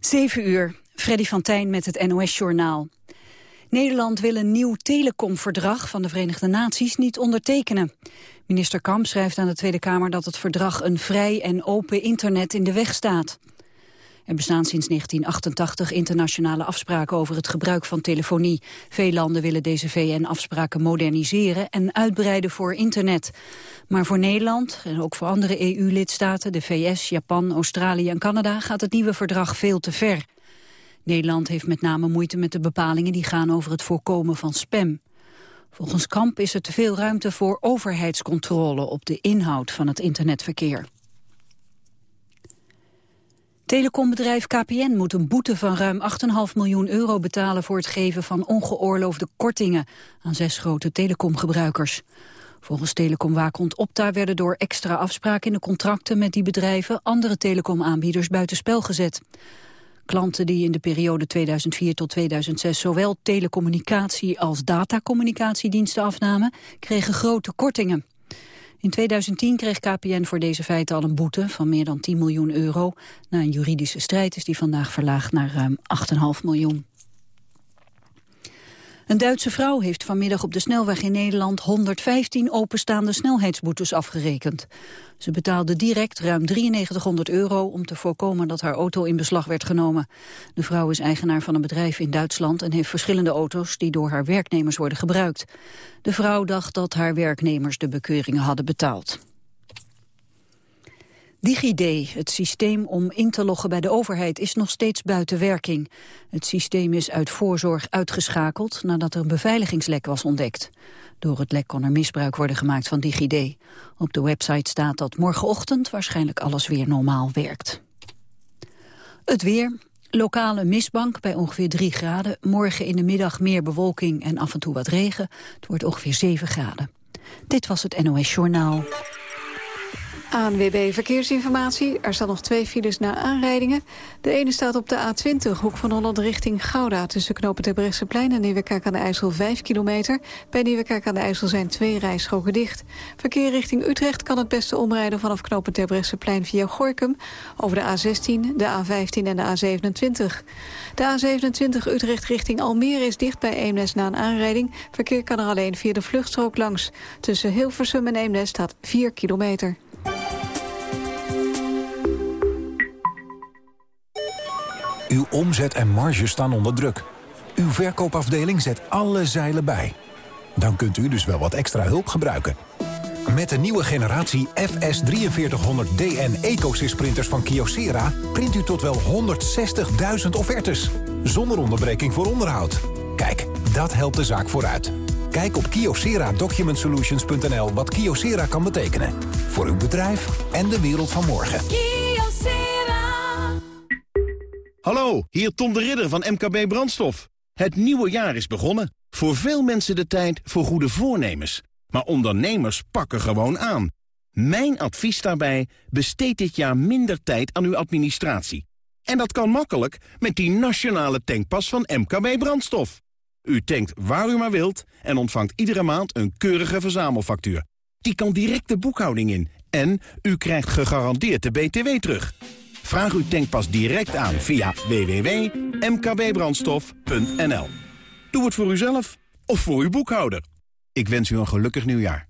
7 uur, Freddy van Tijn met het NOS-journaal. Nederland wil een nieuw telecomverdrag van de Verenigde Naties niet ondertekenen. Minister Kamp schrijft aan de Tweede Kamer dat het verdrag een vrij en open internet in de weg staat. Er bestaan sinds 1988 internationale afspraken over het gebruik van telefonie. Veel landen willen deze VN-afspraken moderniseren en uitbreiden voor internet. Maar voor Nederland en ook voor andere EU-lidstaten, de VS, Japan, Australië en Canada, gaat het nieuwe verdrag veel te ver. Nederland heeft met name moeite met de bepalingen die gaan over het voorkomen van spam. Volgens Kamp is er te veel ruimte voor overheidscontrole op de inhoud van het internetverkeer. Telecombedrijf KPN moet een boete van ruim 8,5 miljoen euro betalen voor het geven van ongeoorloofde kortingen aan zes grote telecomgebruikers. Volgens telecomwaakhond Opta werden door extra afspraken in de contracten met die bedrijven andere telecomaanbieders buitenspel gezet. Klanten die in de periode 2004 tot 2006 zowel telecommunicatie als datacommunicatiediensten afnamen, kregen grote kortingen. In 2010 kreeg KPN voor deze feiten al een boete van meer dan 10 miljoen euro. Na een juridische strijd is die vandaag verlaagd naar ruim 8,5 miljoen. Een Duitse vrouw heeft vanmiddag op de snelweg in Nederland 115 openstaande snelheidsboetes afgerekend. Ze betaalde direct ruim 9300 euro om te voorkomen dat haar auto in beslag werd genomen. De vrouw is eigenaar van een bedrijf in Duitsland en heeft verschillende auto's die door haar werknemers worden gebruikt. De vrouw dacht dat haar werknemers de bekeuringen hadden betaald. DigiD, het systeem om in te loggen bij de overheid, is nog steeds buiten werking. Het systeem is uit voorzorg uitgeschakeld nadat er een beveiligingslek was ontdekt. Door het lek kon er misbruik worden gemaakt van DigiD. Op de website staat dat morgenochtend waarschijnlijk alles weer normaal werkt. Het weer. Lokale mistbank bij ongeveer 3 graden. Morgen in de middag meer bewolking en af en toe wat regen. Het wordt ongeveer 7 graden. Dit was het NOS Journaal. ANWB Verkeersinformatie. Er staan nog twee files na aanrijdingen. De ene staat op de A20, hoek van Holland richting Gouda... tussen knopen Terbrechtseplein en Nieuwekerk aan de IJssel 5 kilometer. Bij Nieuwekerk aan de IJssel zijn twee rijstroken dicht. Verkeer richting Utrecht kan het beste omrijden... vanaf knopen Terbrechtseplein via Gorkum... over de A16, de A15 en de A27. De A27 Utrecht richting Almere is dicht bij Eemnes na een aanrijding. Verkeer kan er alleen via de vluchtstrook langs. Tussen Hilversum en Eemnes staat 4 kilometer. Uw omzet en marge staan onder druk. Uw verkoopafdeling zet alle zeilen bij. Dan kunt u dus wel wat extra hulp gebruiken. Met de nieuwe generatie FS4300DN EcoSys printers van Kyocera... print u tot wel 160.000 offertes. Zonder onderbreking voor onderhoud. Kijk, dat helpt de zaak vooruit. Kijk op kyocera-document-solutions.nl wat Kyocera kan betekenen. Voor uw bedrijf en de wereld van morgen. Hallo, hier Tom de Ridder van MKB Brandstof. Het nieuwe jaar is begonnen. Voor veel mensen de tijd voor goede voornemens. Maar ondernemers pakken gewoon aan. Mijn advies daarbij, besteed dit jaar minder tijd aan uw administratie. En dat kan makkelijk met die nationale tankpas van MKB Brandstof. U tankt waar u maar wilt en ontvangt iedere maand een keurige verzamelfactuur. Die kan direct de boekhouding in en u krijgt gegarandeerd de BTW terug. Vraag uw tankpas direct aan via www.mkbbrandstof.nl. Doe het voor uzelf of voor uw boekhouder. Ik wens u een gelukkig nieuwjaar.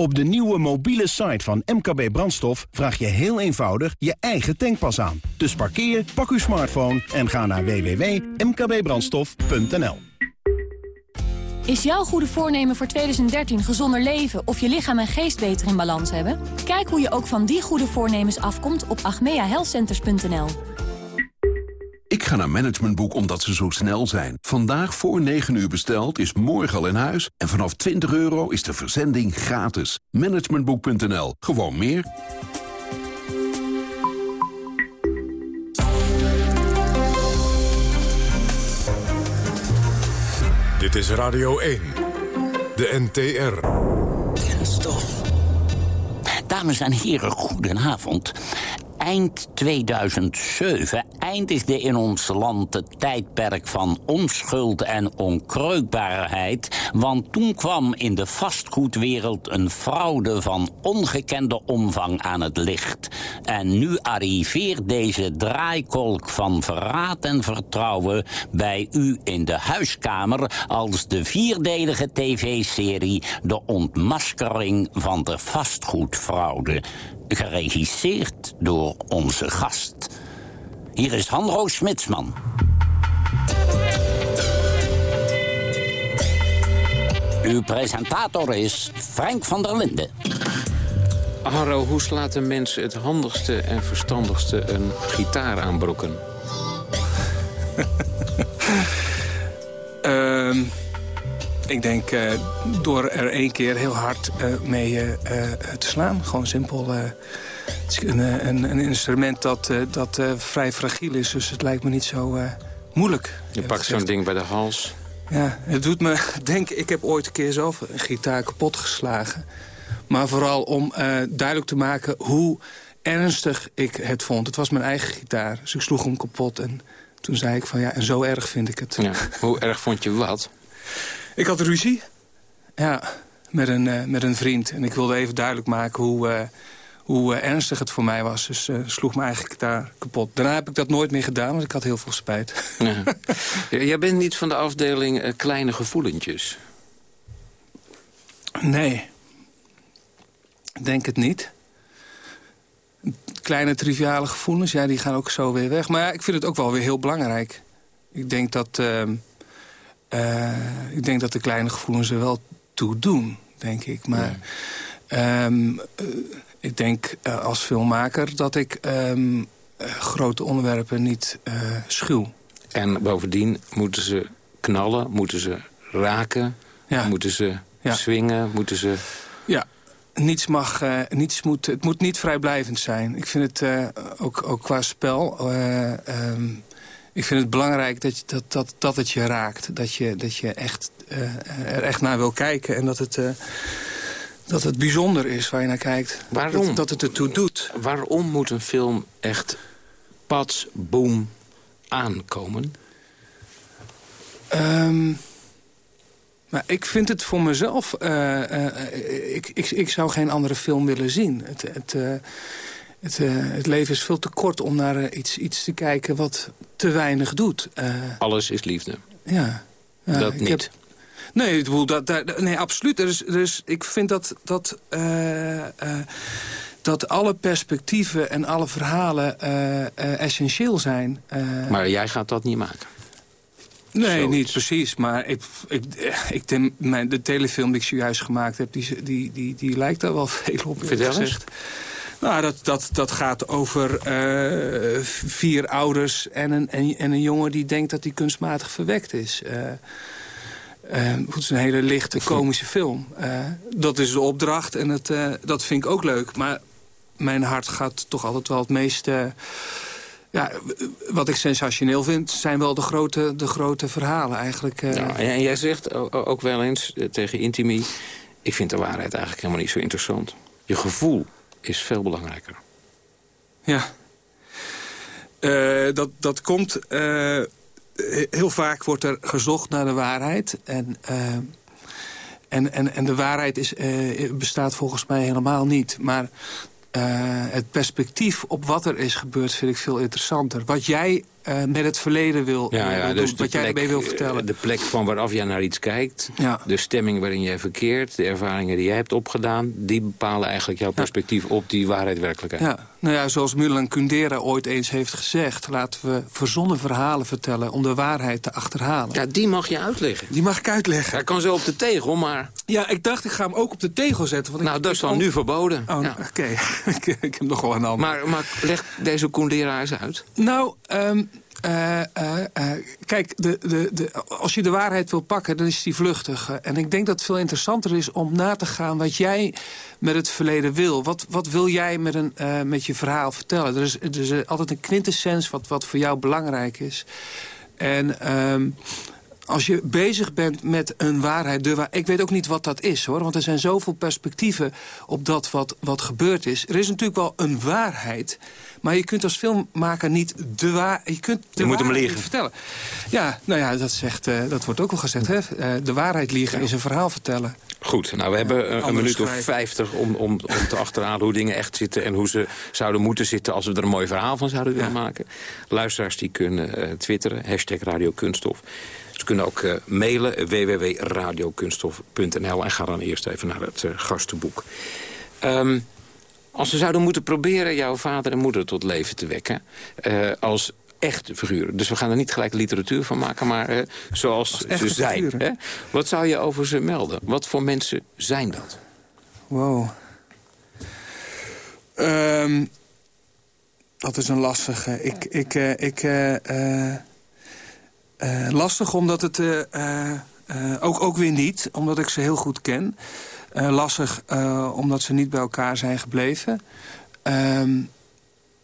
Op de nieuwe mobiele site van MKB Brandstof vraag je heel eenvoudig je eigen tankpas aan. Dus parkeer, pak uw smartphone en ga naar www.mkbbrandstof.nl. Is jouw goede voornemen voor 2013 gezonder leven of je lichaam en geest beter in balans hebben? Kijk hoe je ook van die goede voornemens afkomt op agmeahealthcenters.nl. Ik ga naar Managementboek omdat ze zo snel zijn. Vandaag voor 9 uur besteld is morgen al in huis. En vanaf 20 euro is de verzending gratis. Managementboek.nl. Gewoon meer. Dit is Radio 1. De NTR. Kenstof. Dames en heren, goedenavond. Eind 2007 eindigde in ons land het tijdperk van onschuld en onkreukbaarheid... want toen kwam in de vastgoedwereld een fraude van ongekende omvang aan het licht. En nu arriveert deze draaikolk van verraad en vertrouwen... bij u in de huiskamer als de vierdelige tv-serie... De ontmaskering van de vastgoedfraude geregisseerd door onze gast. Hier is Hanro Smitsman. Uw presentator is Frank van der Linden. Hanro, hoe slaat een mens het handigste en verstandigste een gitaar aanbroeken? uh, ik denk uh, door er één keer heel hard uh, mee uh, te slaan. Gewoon simpel. Het is een, een, een, instrument dat, dat vrij fragiel is. Dus het lijkt me niet zo moeilijk. Je pakt zo'n ding bij de hals. Ja, het doet me denken... Ik heb ooit een keer zelf een gitaar kapot geslagen. Maar vooral om duidelijk te maken hoe ernstig ik het vond. Het was mijn eigen gitaar. Dus ik sloeg hem kapot. En toen zei ik van ja, en zo erg vind ik het. Ja. Hoe erg vond je wat? Ik had ruzie. Ja, met een, uh, met een vriend. En ik wilde even duidelijk maken hoe, uh, hoe uh, ernstig het voor mij was. Dus sloeg me eigenlijk daar kapot. Daarna heb ik dat nooit meer gedaan, want ik had heel veel spijt. Ja. Jij bent niet van de afdeling kleine gevoelentjes? Nee. Denk het niet. Kleine triviale gevoelens, ja, die gaan ook zo weer weg. Maar ja, ik vind het ook wel weer heel belangrijk. Ik denk dat ehm, uh, ik denk dat de kleine gevoelens er wel toe doen, denk ik. Maar ja. um, uh, ik denk uh, als filmmaker dat ik um, grote onderwerpen niet schuw. En bovendien moeten ze knallen, moeten ze raken, ja. moeten ze ja. swingen, moeten ze... Ja, niets mag, uh, niets moet, het moet niet vrijblijvend zijn. Ik vind het ook, ook qua spel... Um, ik vind het belangrijk dat, dat, dat, dat het je raakt. Dat je, dat je echt, er echt naar wil kijken. En dat het, dat het bijzonder is waar je naar kijkt. Waarom? Dat, dat het ertoe doet. Waarom moet een film echt pats, boom, aankomen? Um, maar ik vind het voor mezelf... Uh, ik, ik, ik zou geen andere film willen zien. Het... het het, uh, het, leven is veel te kort om naar iets, iets te kijken wat te weinig doet. Alles is liefde. Ja. dat niet. Heb, nee, dat, dat, nee, absoluut. Er is, er is, ik vind dat, dat, dat alle perspectieven en alle verhalen essentieel zijn. maar jij gaat dat niet maken? Nee, niet precies. Maar ik, ik, ik denk, mijn, de telefilm die ik zojuist gemaakt heb... die, die, die, die lijkt daar wel veel op. Vertel eens. Nou, dat, dat, dat gaat over vier ouders en een, en, en, een jongen die denkt dat hij kunstmatig verwekt is. Uh, het is een hele lichte, komische film. dat is de opdracht en het, dat vind ik ook leuk. Maar mijn hart gaat toch altijd wel het meest... ja, wat ik sensationeel vind, zijn wel de grote, de grote verhalen eigenlijk. Ja, en jij zegt ook wel eens tegen Intimi... ik vind de waarheid eigenlijk helemaal niet zo interessant. Je gevoel is veel belangrijker. Ja. Dat, dat komt... Heel vaak wordt er gezocht naar de waarheid. En, uh, en, en, de waarheid is, bestaat volgens mij helemaal niet. Maar het perspectief op wat er is gebeurd vind ik veel interessanter. Wat jij uh, met het verleden wil, ja, ja, wil dus doen, wat jij ermee wil vertellen. De plek van waaraf jij naar iets kijkt, ja. de stemming waarin jij verkeert... de ervaringen die jij hebt opgedaan... die bepalen eigenlijk jouw perspectief op die waarheid werkelijkheid. Ja, nou ja, zoals Milan Kundera ooit eens heeft gezegd... laten we verzonnen verhalen vertellen om de waarheid te achterhalen. Ja, die mag je uitleggen. Die mag ik uitleggen. Hij kan zo op de tegel, maar... Ja, ik dacht ik ga hem ook op de tegel zetten. Want nou, ik, dat is dan nu verboden. Oh, ja. oké. Okay. ik heb nog wel een ander. Maar, maar leg deze Kundera eens uit. Nou... Um, uh, uh, uh, kijk, de, de, de, als je de waarheid wil pakken, dan is die vluchtig. En ik denk dat het veel interessanter is om na te gaan wat jij met het verleden wil. Wat, wat wil jij met, een, met je verhaal vertellen? Er is, er is altijd een quintessens wat, wat voor jou belangrijk is. En um, als je bezig bent met een waarheid... De waar ik weet ook niet wat dat is, hoor. Want er zijn zoveel perspectieven op dat wat, wat gebeurd is. Er is natuurlijk wel een waarheid... Maar je kunt als filmmaker niet de waar... Je, kunt de je moet hem liegen. vertellen. Ja, nou ja, dat, zegt, uh, dat wordt ook wel gezegd. Hè? Uh, de waarheid liegen ja. is een verhaal vertellen. Goed, nou we hebben een, een minuut of vijftig om, om, om te achterhalen hoe dingen echt zitten... en hoe ze zouden moeten zitten als we er een mooi verhaal van zouden willen ja. maken. Luisteraars die kunnen uh, twitteren, hashtag Radio Kunststof. Ze kunnen ook uh, mailen www.radiokunststof.nl en ga dan eerst even naar het uh, gastenboek. Um, als ze zouden moeten proberen jouw vader en moeder tot leven te wekken... Uh, als echte figuren. Dus we gaan er niet gelijk literatuur van maken, maar uh, zoals ze zijn. Hè? Wat zou je over ze melden? Wat voor mensen zijn dat? Wow. Um, dat is een lastige. Ik, ik, uh, ik, lastig omdat het ook, ook weer niet, omdat ik ze heel goed ken. Uh, lastig uh, omdat ze niet bij elkaar zijn gebleven. Um,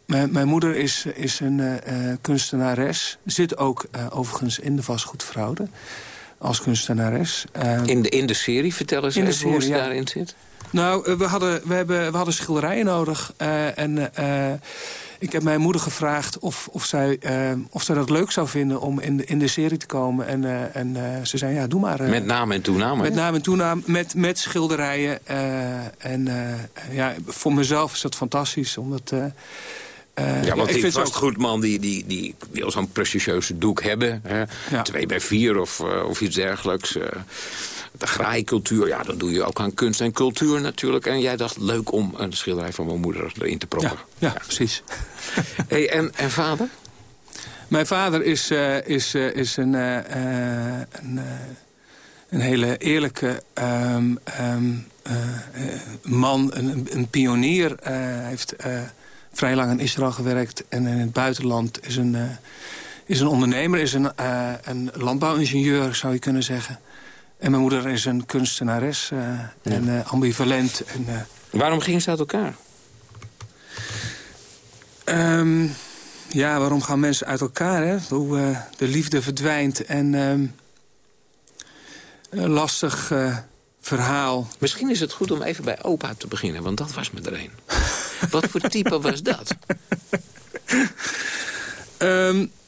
mijn moeder is, is een uh, kunstenares. Zit ook overigens in de vastgoedfraude. Als kunstenares. in, de, in de serie? Vertel eens even hoe ze ja. daarin zit. Nou, we hadden, we, hebben, we hadden schilderijen nodig. en ik heb mijn moeder gevraagd of, of, zij, uh, of zij dat leuk zou vinden om in de, in de serie te komen. En, uh, en uh, ze zei, ja, doe maar. met naam en toename? Met naam en toename, met, met schilderijen. en ja, voor mezelf is dat fantastisch, omdat... Uh, ja, want die vastgoedman die, die, die wil zo'n prestigieuze doek hebben. Hè? Ja. Twee bij vier of, uh, of iets dergelijks. Uh, de graaikultuur, ja, dan doe je ook aan kunst en cultuur natuurlijk. En jij dacht, leuk om een schilderij van mijn moeder erin te proppen. Ja, ja, precies. hey, en, en vader? Mijn vader is, uh, is, uh, is een, uh, een, een, hele eerlijke um, um, man, een, een pionier. Hij heeft vrij lang in Israël gewerkt en in het buitenland is een, is een ondernemer, is een, een landbouwingenieur, zou je kunnen zeggen. En mijn moeder is een kunstenares uh, ja. en uh, ambivalent. En, uh, waarom gingen ze uit elkaar? Um, ja, waarom gaan mensen uit elkaar? Hè? Hoe de liefde verdwijnt en um, een lastig verhaal. Misschien is het goed om even bij opa te beginnen, want dat was me er een. Wat voor type was dat? um,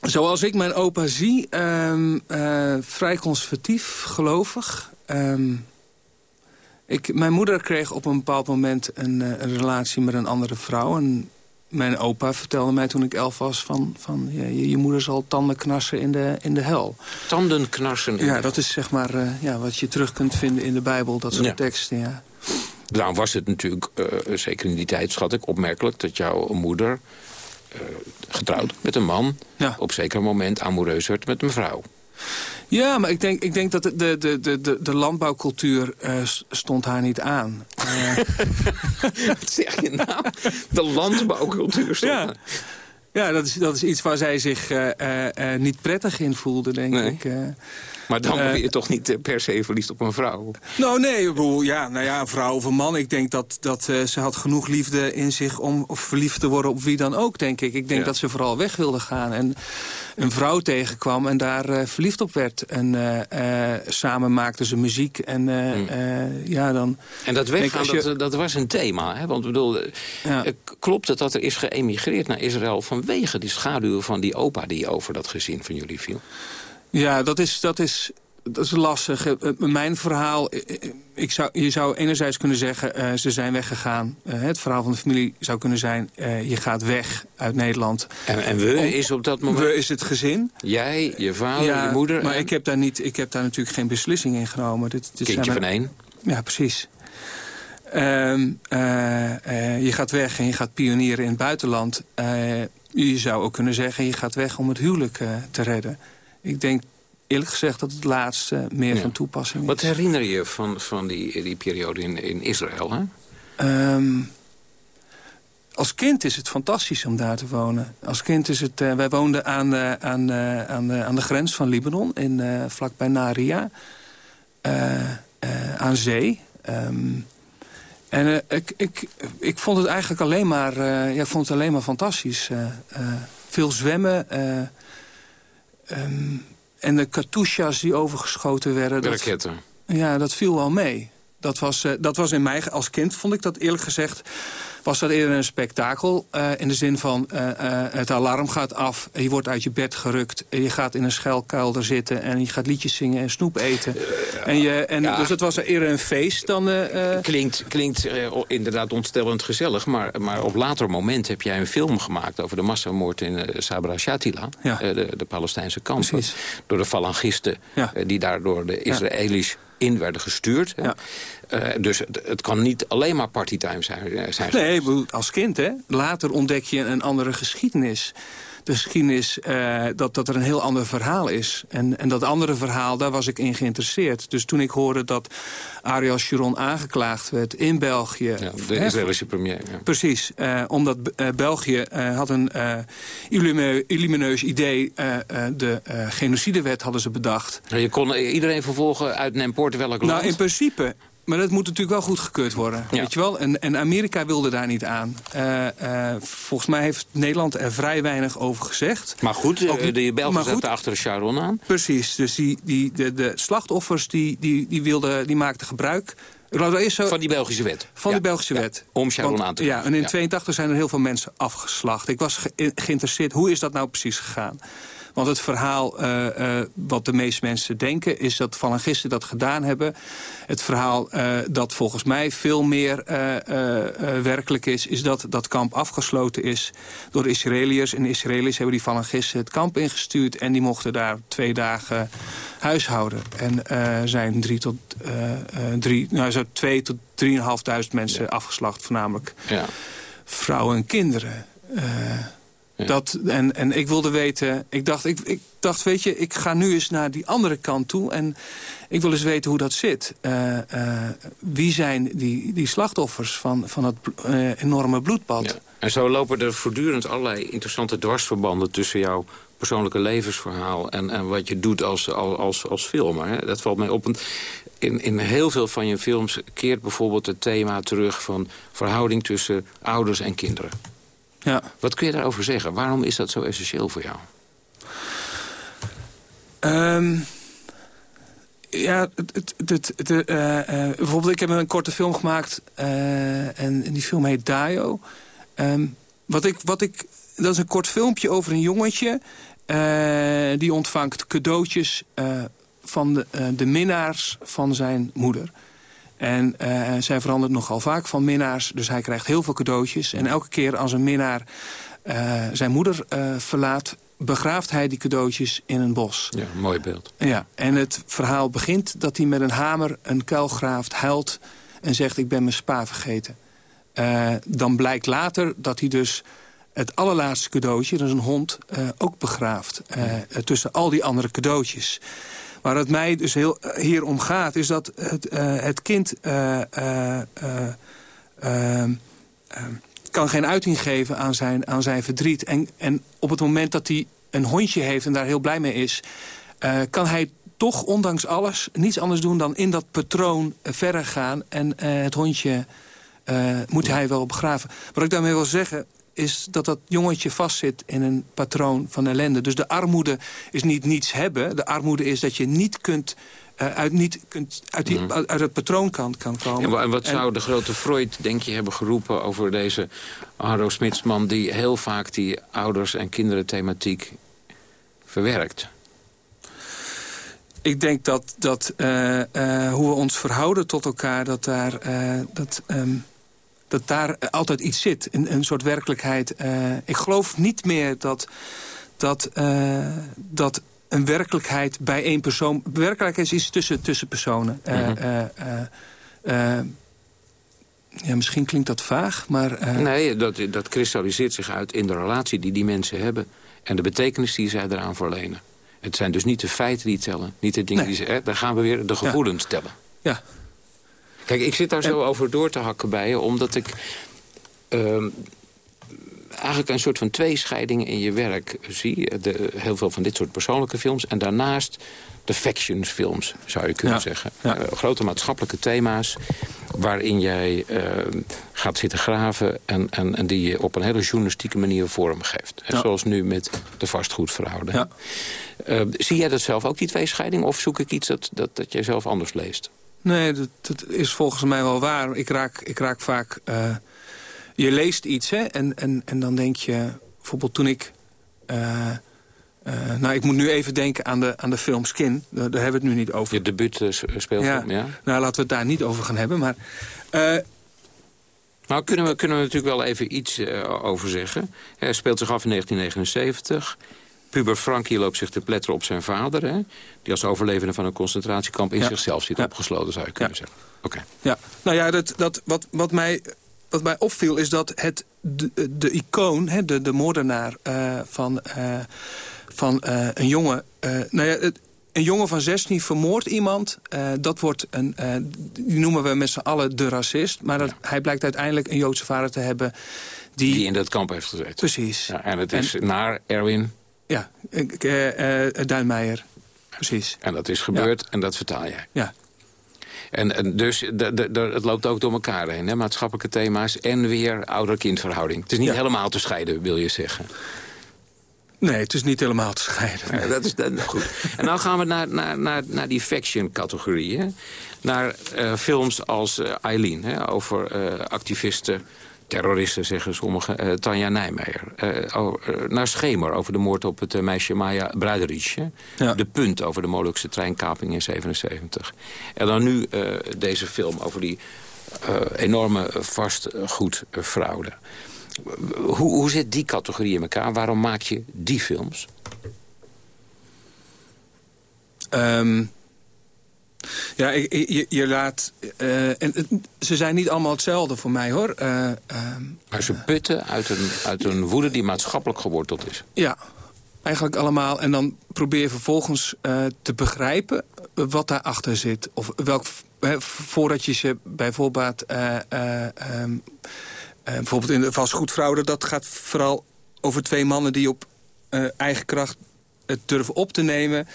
Zoals ik mijn opa zie, um, uh, vrij conservatief, gelovig. Um, ik, mijn moeder kreeg op een bepaald moment een, uh, een, relatie met een andere vrouw. En mijn opa vertelde mij toen ik elf was van... van ja, je, je, moeder zal tanden knarsen in de, in de hel. Tanden knarsen in Ja, dat is zeg maar uh, ja, wat je terug kunt vinden in de Bijbel, dat soort ja. teksten, ja. Daarom was het natuurlijk, zeker in die tijd, schat ik, opmerkelijk... dat jouw moeder getrouwd met een man... Ja. op zeker moment amoureus werd met een vrouw. Ja, maar ik denk, ik denk dat de, de, de, de, de landbouwcultuur uh, stond haar niet aan. Uh... Wat zeg je nou? De landbouwcultuur stond ja. Ja, dat is, dat is iets waar zij zich uh, niet prettig in voelde, denk nee. ik. Maar dan ben je toch niet per se verliefd op een vrouw? Nou, nee, bedoel, ja, nou ja, een vrouw of een man. Ik denk dat, dat uh, ze had genoeg liefde in zich om verliefd te worden op wie dan ook, denk ik. Ik denk ja. dat ze vooral weg wilde gaan en een vrouw tegenkwam en daar verliefd op werd. En samen maakten ze muziek en hmm. ja, dan... En dat weggaan, je... dat, dat, was een thema, hè? Want bedoel, ja. klopt het dat er is geëmigreerd naar Israël vanwege die schaduw van die opa die over dat gezin van jullie viel? Ja, dat is, dat is, dat is lastig. Mijn verhaal, ik zou, je zou enerzijds kunnen zeggen, uh, ze zijn weggegaan. Uh, het verhaal van de familie zou kunnen zijn, uh, je gaat weg uit Nederland. En, en we Om, is op dat moment? We is het gezin. Jij, je vader, ja, je moeder? maar en... ik, heb daar niet, ik heb daar natuurlijk geen beslissing in genomen. Dit, dit Kindje van één? Ja, precies. Um, je gaat weg en je gaat pionieren in het buitenland. je zou ook kunnen zeggen, je gaat weg om het huwelijk te redden. Ik denk eerlijk gezegd dat het laatste meer ja. van toepassing is. Wat herinner je van, van die, die periode in, in Israël? Hè? Um, als kind is het fantastisch om daar te wonen. Als kind is het... Uh, wij woonden aan, uh, aan, uh, aan, de, aan de grens van Libanon, in, vlakbij Naria. aan zee. Um, en ik, ik, ik vond het eigenlijk alleen maar, ja, ik vond het alleen maar fantastisch. veel zwemmen... Um, en de Katusha's die overgeschoten werden. De dat- raketten. ja, dat viel wel mee. Dat was, eh, dat was in mij, als kind vond ik dat eerlijk gezegd... was dat eerder een spektakel. eh, in de zin van eh, eh, het alarm gaat af... je wordt uit je bed gerukt... en je gaat in een schuilkelder zitten... en je gaat liedjes zingen en snoep eten. en je, en, ja. Dus dat was eerder een feest dan... Klinkt, klinkt inderdaad ontstellend gezellig, maar, maar op later moment heb jij een film gemaakt over de massamoord in Sabra Shatila, Ja. de, de Palestijnse kampen, Precies. door de falangisten die daar door de Israëli's in werden gestuurd. Ja. Eh, dus het, het kan niet alleen maar partytime zijn. eh, zijn Nee, als kind, hè. Later ontdek je een andere geschiedenis. De geschiedenis eh, dat, dat er een heel ander verhaal is. En, en dat andere verhaal, daar was ik in geïnteresseerd. Dus toen ik hoorde dat Ariel Sharon aangeklaagd werd in België... Ja, de Israëlische premier. Ja. Precies, omdat België had een illumine- illumineus idee. de genocidewet hadden ze bedacht. Je kon iedereen vervolgen uit Nemport welk land. Nou, in principe. Maar dat moet natuurlijk wel goedgekeurd worden. Ja. Weet je wel? En, en Amerika wilde daar niet aan. Eh, eh, volgens mij heeft Nederland er vrij weinig over gezegd. Maar goed, eh, Ook niet- de Belgen zaten achter Sharon aan. Precies, dus die, die, de, de slachtoffers die, die, die, wilden, die maakten gebruik... Zo, Van die Belgische wet. van Ja. de Belgische Ja. wet. Om Sharon Want, aan te Ja, en in Ja. 82 zijn er heel veel mensen afgeslacht. Ik was ge- geïnteresseerd, hoe is dat nou precies gegaan? Want het verhaal eh, eh, wat de meeste mensen denken... is dat falangisten dat gedaan hebben. Het verhaal eh, dat volgens mij veel meer werkelijk is... is dat dat kamp afgesloten is door de Israëliërs. En de Israëliërs hebben die falangisten het kamp ingestuurd... en die mochten daar twee dagen huishouden. En zijn drie tot, drie, nou, zo twee tot drieënhalfduizend mensen afgeslacht. Voornamelijk Ja. vrouwen en kinderen. Eh, Ja. dat, en, en ik wilde weten, ik dacht, ik, ik dacht, weet je, ik ga nu eens naar die andere kant toe. En ik wil eens weten hoe dat zit. Eh, eh, wie zijn die, die slachtoffers van, van eh, enorme bloedbad? Ja. En zo lopen er voortdurend allerlei interessante dwarsverbanden... tussen jouw persoonlijke levensverhaal en, en wat je doet als, als, als, als filmer. Hè. Dat valt mij op. In, in heel veel van je films keert bijvoorbeeld het thema terug... van verhouding tussen ouders en kinderen. Ja. Wat kun je daarover zeggen? Waarom is dat zo essentieel voor jou? Ehm, ja, het, het, het, het, eh, eh, bijvoorbeeld, ik heb een korte film gemaakt. eh, en, die film heet Dio. Ehm, wat ik, wat ik, dat is een kort filmpje over een jongetje. eh, die ontvangt cadeautjes van de, de minnaars van zijn moeder. En eh, zij verandert nogal vaak van minnaars. Dus hij krijgt heel veel cadeautjes. En elke keer als een minnaar eh, zijn moeder eh, verlaat... begraaft hij die cadeautjes in een bos. Ja, mooi beeld. Ja, en het verhaal begint dat hij met een hamer een kuil graaft, huilt... en zegt, ik ben mijn spa vergeten. Dan blijkt later dat hij dus het allerlaatste cadeautje, dat is een hond, ook begraaft. tussen al die andere cadeautjes. Waar het mij dus heel, eh, hier om gaat, is dat het, eh, het kind... eh, eh, eh, ehm, kan geen uiting geven aan zijn, aan zijn verdriet. En, en op het moment dat hij een hondje heeft en daar heel blij mee is... kan hij toch, ondanks alles, niets anders doen dan in dat patroon verder gaan. En het hondje moet hij wel begraven. Wat ik daarmee wil zeggen is dat dat jongetje vastzit in een patroon van ellende. Dus de armoede is niet niets hebben. De armoede is dat je niet kunt... eh, uit, niet kunt uit, die, uit, uit het patroon kan, kan komen. En wa- en wat En- zou de grote Freud, denk je, hebben geroepen over deze Arno Smitsman... die heel vaak die ouders- en kinderen thematiek verwerkt? Ik denk dat, dat eh, eh, hoe we ons verhouden tot elkaar... dat daar, dat, ehm, dat daar altijd iets zit. Een, een soort werkelijkheid. Eh, ik geloof niet meer dat, dat, eh, dat een werkelijkheid bij één persoon... Werkelijkheid is iets tussen, tussen personen. Eh, Mhm. eh, eh, eh, ja, misschien klinkt dat vaag, maar... eh, Nee, dat, dat kristalliseert zich uit in de relatie die die mensen hebben... en de betekenis die zij eraan verlenen. Het zijn dus niet de feiten die tellen. Niet de dingen Nee. die ze... Hè, daar gaan we weer de gevoelens tellen. Ja. Kijk, ik zit daar zo over door te hakken bij je... omdat ik ehm, eigenlijk een soort van tweescheiding in je werk zie. De, heel veel van dit soort persoonlijke films. En daarnaast de factions films, zou je kunnen Ja. zeggen. Ja. Eh, grote maatschappelijke thema's waarin jij uh, gaat zitten graven... En, en, en die je op een hele journalistieke manier vorm geeft. Ja. Zoals nu met de vastgoedfraude. Ja. Uh, zie jij dat zelf ook, die tweescheiding? Of zoek ik iets dat, dat, dat jij zelf anders leest? Nee, dat, dat is volgens mij wel waar. Ik raak, ik raak vaak... Uh, je leest iets, hè, en, en, en dan denk je... Bijvoorbeeld toen ik... Uh, nou, ik moet nu even denken aan de, aan de film Skin. Daar, daar hebben we het nu niet over. Je debuut speelfilm, ja. ja. Nou, laten we het daar niet over gaan hebben. Maar, nou, kunnen we, kunnen we natuurlijk wel even iets over zeggen. Hij speelt zich af in 1979. Puber Frankie loopt zich te pletteren op zijn vader. Hè? Die als overlevende van een concentratiekamp in ja. zichzelf zit ja. opgesloten, zou je kunnen zeggen. Oké. Ja, nou ja, dat, dat, wat, wat, mij, wat mij opviel is dat het, de, de icoon, hè, de, de moordenaar van van uh, een jongen... Nou ja, het, een jongen van 16 vermoordt iemand. Uh, dat wordt een, die noemen we met z'n allen de racist. Maar dat, ja. hij blijkt uiteindelijk een Joodse vader te hebben... Die, die in dat kamp heeft gezeten. Precies. Ja, en het is en, naar Erwin... Ja, Duinmeijer. Precies. En dat is gebeurd ja. en dat vertaal jij. Ja. En, en dus het loopt ook door elkaar heen. Hè? Maatschappelijke thema's en weer ouder-kindverhouding. Het is niet ja. helemaal te scheiden, wil je zeggen. Nee, het is niet helemaal te scheiden. Nee, dat is dat, goed. En dan gaan we naar, naar, naar, naar die faction-categorie. Naar uh, films als uh, Eileen, hè, over uh, activisten... Terroristen, zeggen sommigen. Uh, Tanja Nijmeijer. Oh, naar Schemer over de moord op het meisje Maya Bruiderich. Ja. De punt over de Molukse treinkaping in 77. En dan nu deze film over die enorme vastgoedfraude. Hoe, hoe zit die categorie in elkaar? Waarom maak je die films? Um, ja, je, je laat... Uh, en, ze zijn niet allemaal hetzelfde voor mij, hoor. Uh, maar ze putten uit een, uit een woede die maatschappelijk geworteld is. Ja, eigenlijk allemaal. En dan probeer je vervolgens te begrijpen wat daarachter zit. Of welk... voordat je ze bijvoorbeeld... Um, uh, bijvoorbeeld in de vastgoedfraude, dat gaat vooral over twee mannen... die op eigen kracht het durven op te nemen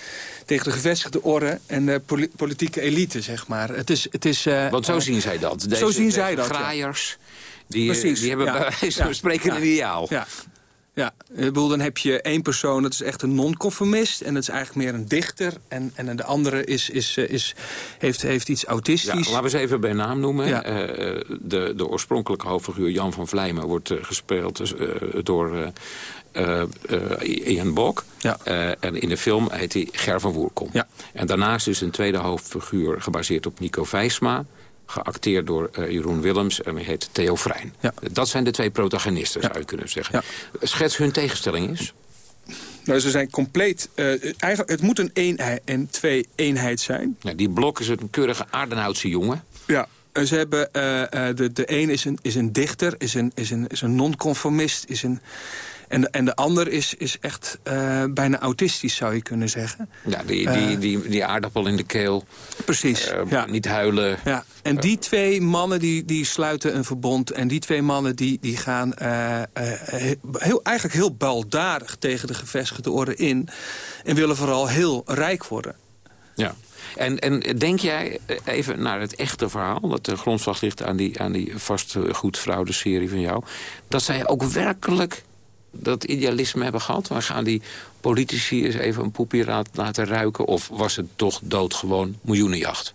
tegen de gevestigde orde en de poli politieke elite, zeg maar. Het is, het is, uh, Want zo zien zij dat. Deze, zo zien zij dat, graaiers, ja. die, Precies, die hebben ja. bij wijze van spreken een ideaal. Ja. Ik bedoel, dan heb je één persoon, dat is echt een non-conformist... en dat is eigenlijk meer een dichter. En, en de andere is, is, is, heeft, heeft iets autistisch. Ja, laten we eens even bij naam noemen. Ja. Uh, de, de oorspronkelijke hoofdfiguur Jan van Vlijmen... wordt uh, gespeeld uh, door Ian Bok. Ja. en in de film heet hij Ger van Woerkom. Ja. En daarnaast is een tweede hoofdfiguur gebaseerd op Nico Vijsma geacteerd door uh, Jeroen Willems en hij heet Theo Vrijn. Ja. Dat zijn de twee protagonisten, zou je kunnen zeggen. Ja. Schets hun tegenstelling is? Nou, ze zijn compleet... Uh, eigenlijk, het moet een één en twee eenheid zijn. Ja, die blok is een keurige Aardenhoutse jongen. Ja, ze hebben, uh, de, de een is een, is een dichter, is een, is een, is een non-conformist, is een... En, en de ander is, is echt uh, bijna autistisch, zou je kunnen zeggen. Ja, die, die, uh, die, die aardappel in de keel. Precies. Uh, ja. Niet huilen. Ja. En die twee mannen die, die sluiten een verbond. En die twee mannen die, die gaan heel, eigenlijk heel baldadig tegen de gevestigde orde in. En willen vooral heel rijk worden. Ja. En, en denk jij even naar het echte verhaal... dat de grondslag ligt aan die, aan die vastgoedfraude-serie van jou... dat zij ook werkelijk dat idealisme hebben gehad? Waar gaan die politici eens even een poepje laten ruiken? Of was het toch doodgewoon miljoenenjacht?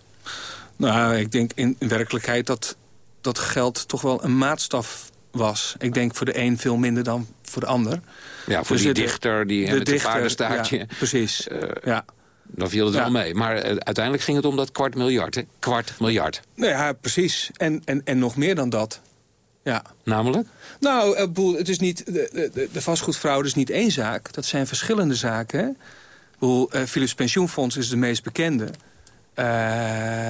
Nou, ik denk in werkelijkheid dat dat geld toch wel een maatstaf was. Ik denk voor de een veel minder dan voor de ander. Ja, voor dus die dichter, die de met dichter, een paardenstaartje. Ja, precies, uh, ja. Dan viel het ja. wel mee. Maar uh, uiteindelijk ging het om dat kwart miljard, hè? Kwart miljard. Nou ja, precies. En, en, en nog meer dan dat. Ja. Namelijk? Nou, het is niet, de, de, de vastgoedfraude is niet één zaak. Dat zijn verschillende zaken. Boel, uh, Philips Pensioenfonds is de meest bekende. Uh,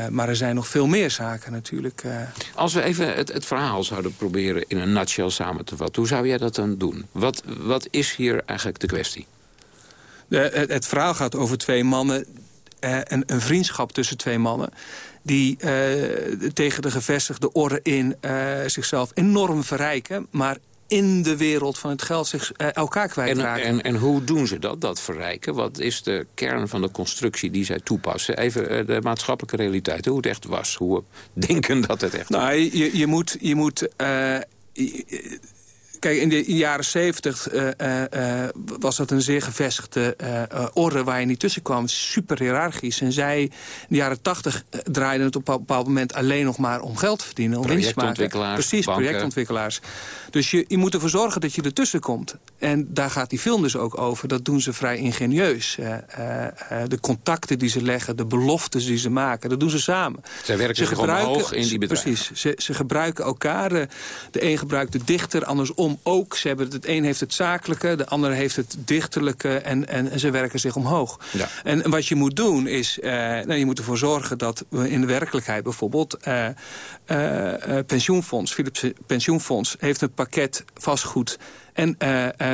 maar er zijn nog veel meer zaken natuurlijk. Uh. Als we even het, het, verhaal zouden proberen in een nutshell samen te vatten... hoe zou jij dat dan doen? Wat, wat is hier eigenlijk de kwestie? De, het, het, verhaal gaat over twee mannen... en een vriendschap tussen twee mannen die uh, tegen de gevestigde orde in uh, zichzelf enorm verrijken... maar in de wereld van het geld zich elkaar kwijtraken. En, en, en, hoe doen ze dat, dat verrijken? Wat is de kern van de constructie die zij toepassen? Even de maatschappelijke realiteit, hoe het echt was. Hoe we denken dat het echt nou, was. Je, je moet... Je moet Kijk, in de jaren zeventig uh, uh, was dat een zeer gevestigde uh, orde waar je niet tussen kwam. Super hiërarchisch. En zij, in de jaren tachtig, draaiden het op een bepaald moment alleen nog maar om geld te verdienen. Om winst te maken. Precies, banken. projectontwikkelaars. Dus je, je moet ervoor zorgen dat je ertussen komt. En daar gaat die film dus ook over. Dat doen ze vrij ingenieus. de contacten die ze leggen, de beloftes die ze maken, dat doen ze samen. Zij werken ze zich in die bedrijven. Precies, ze, ze gebruiken elkaar. De een gebruikt de dichter, andersom ook. Ze hebben het, een heeft het zakelijke, de andere heeft het dichterlijke... en, en, ze werken zich omhoog. Ja. En wat je moet doen is, uh, nou, je moet ervoor zorgen dat we in de werkelijkheid bijvoorbeeld... Uh, uh, pensioenfonds, Philips Pensioenfonds, heeft een pakket vastgoed en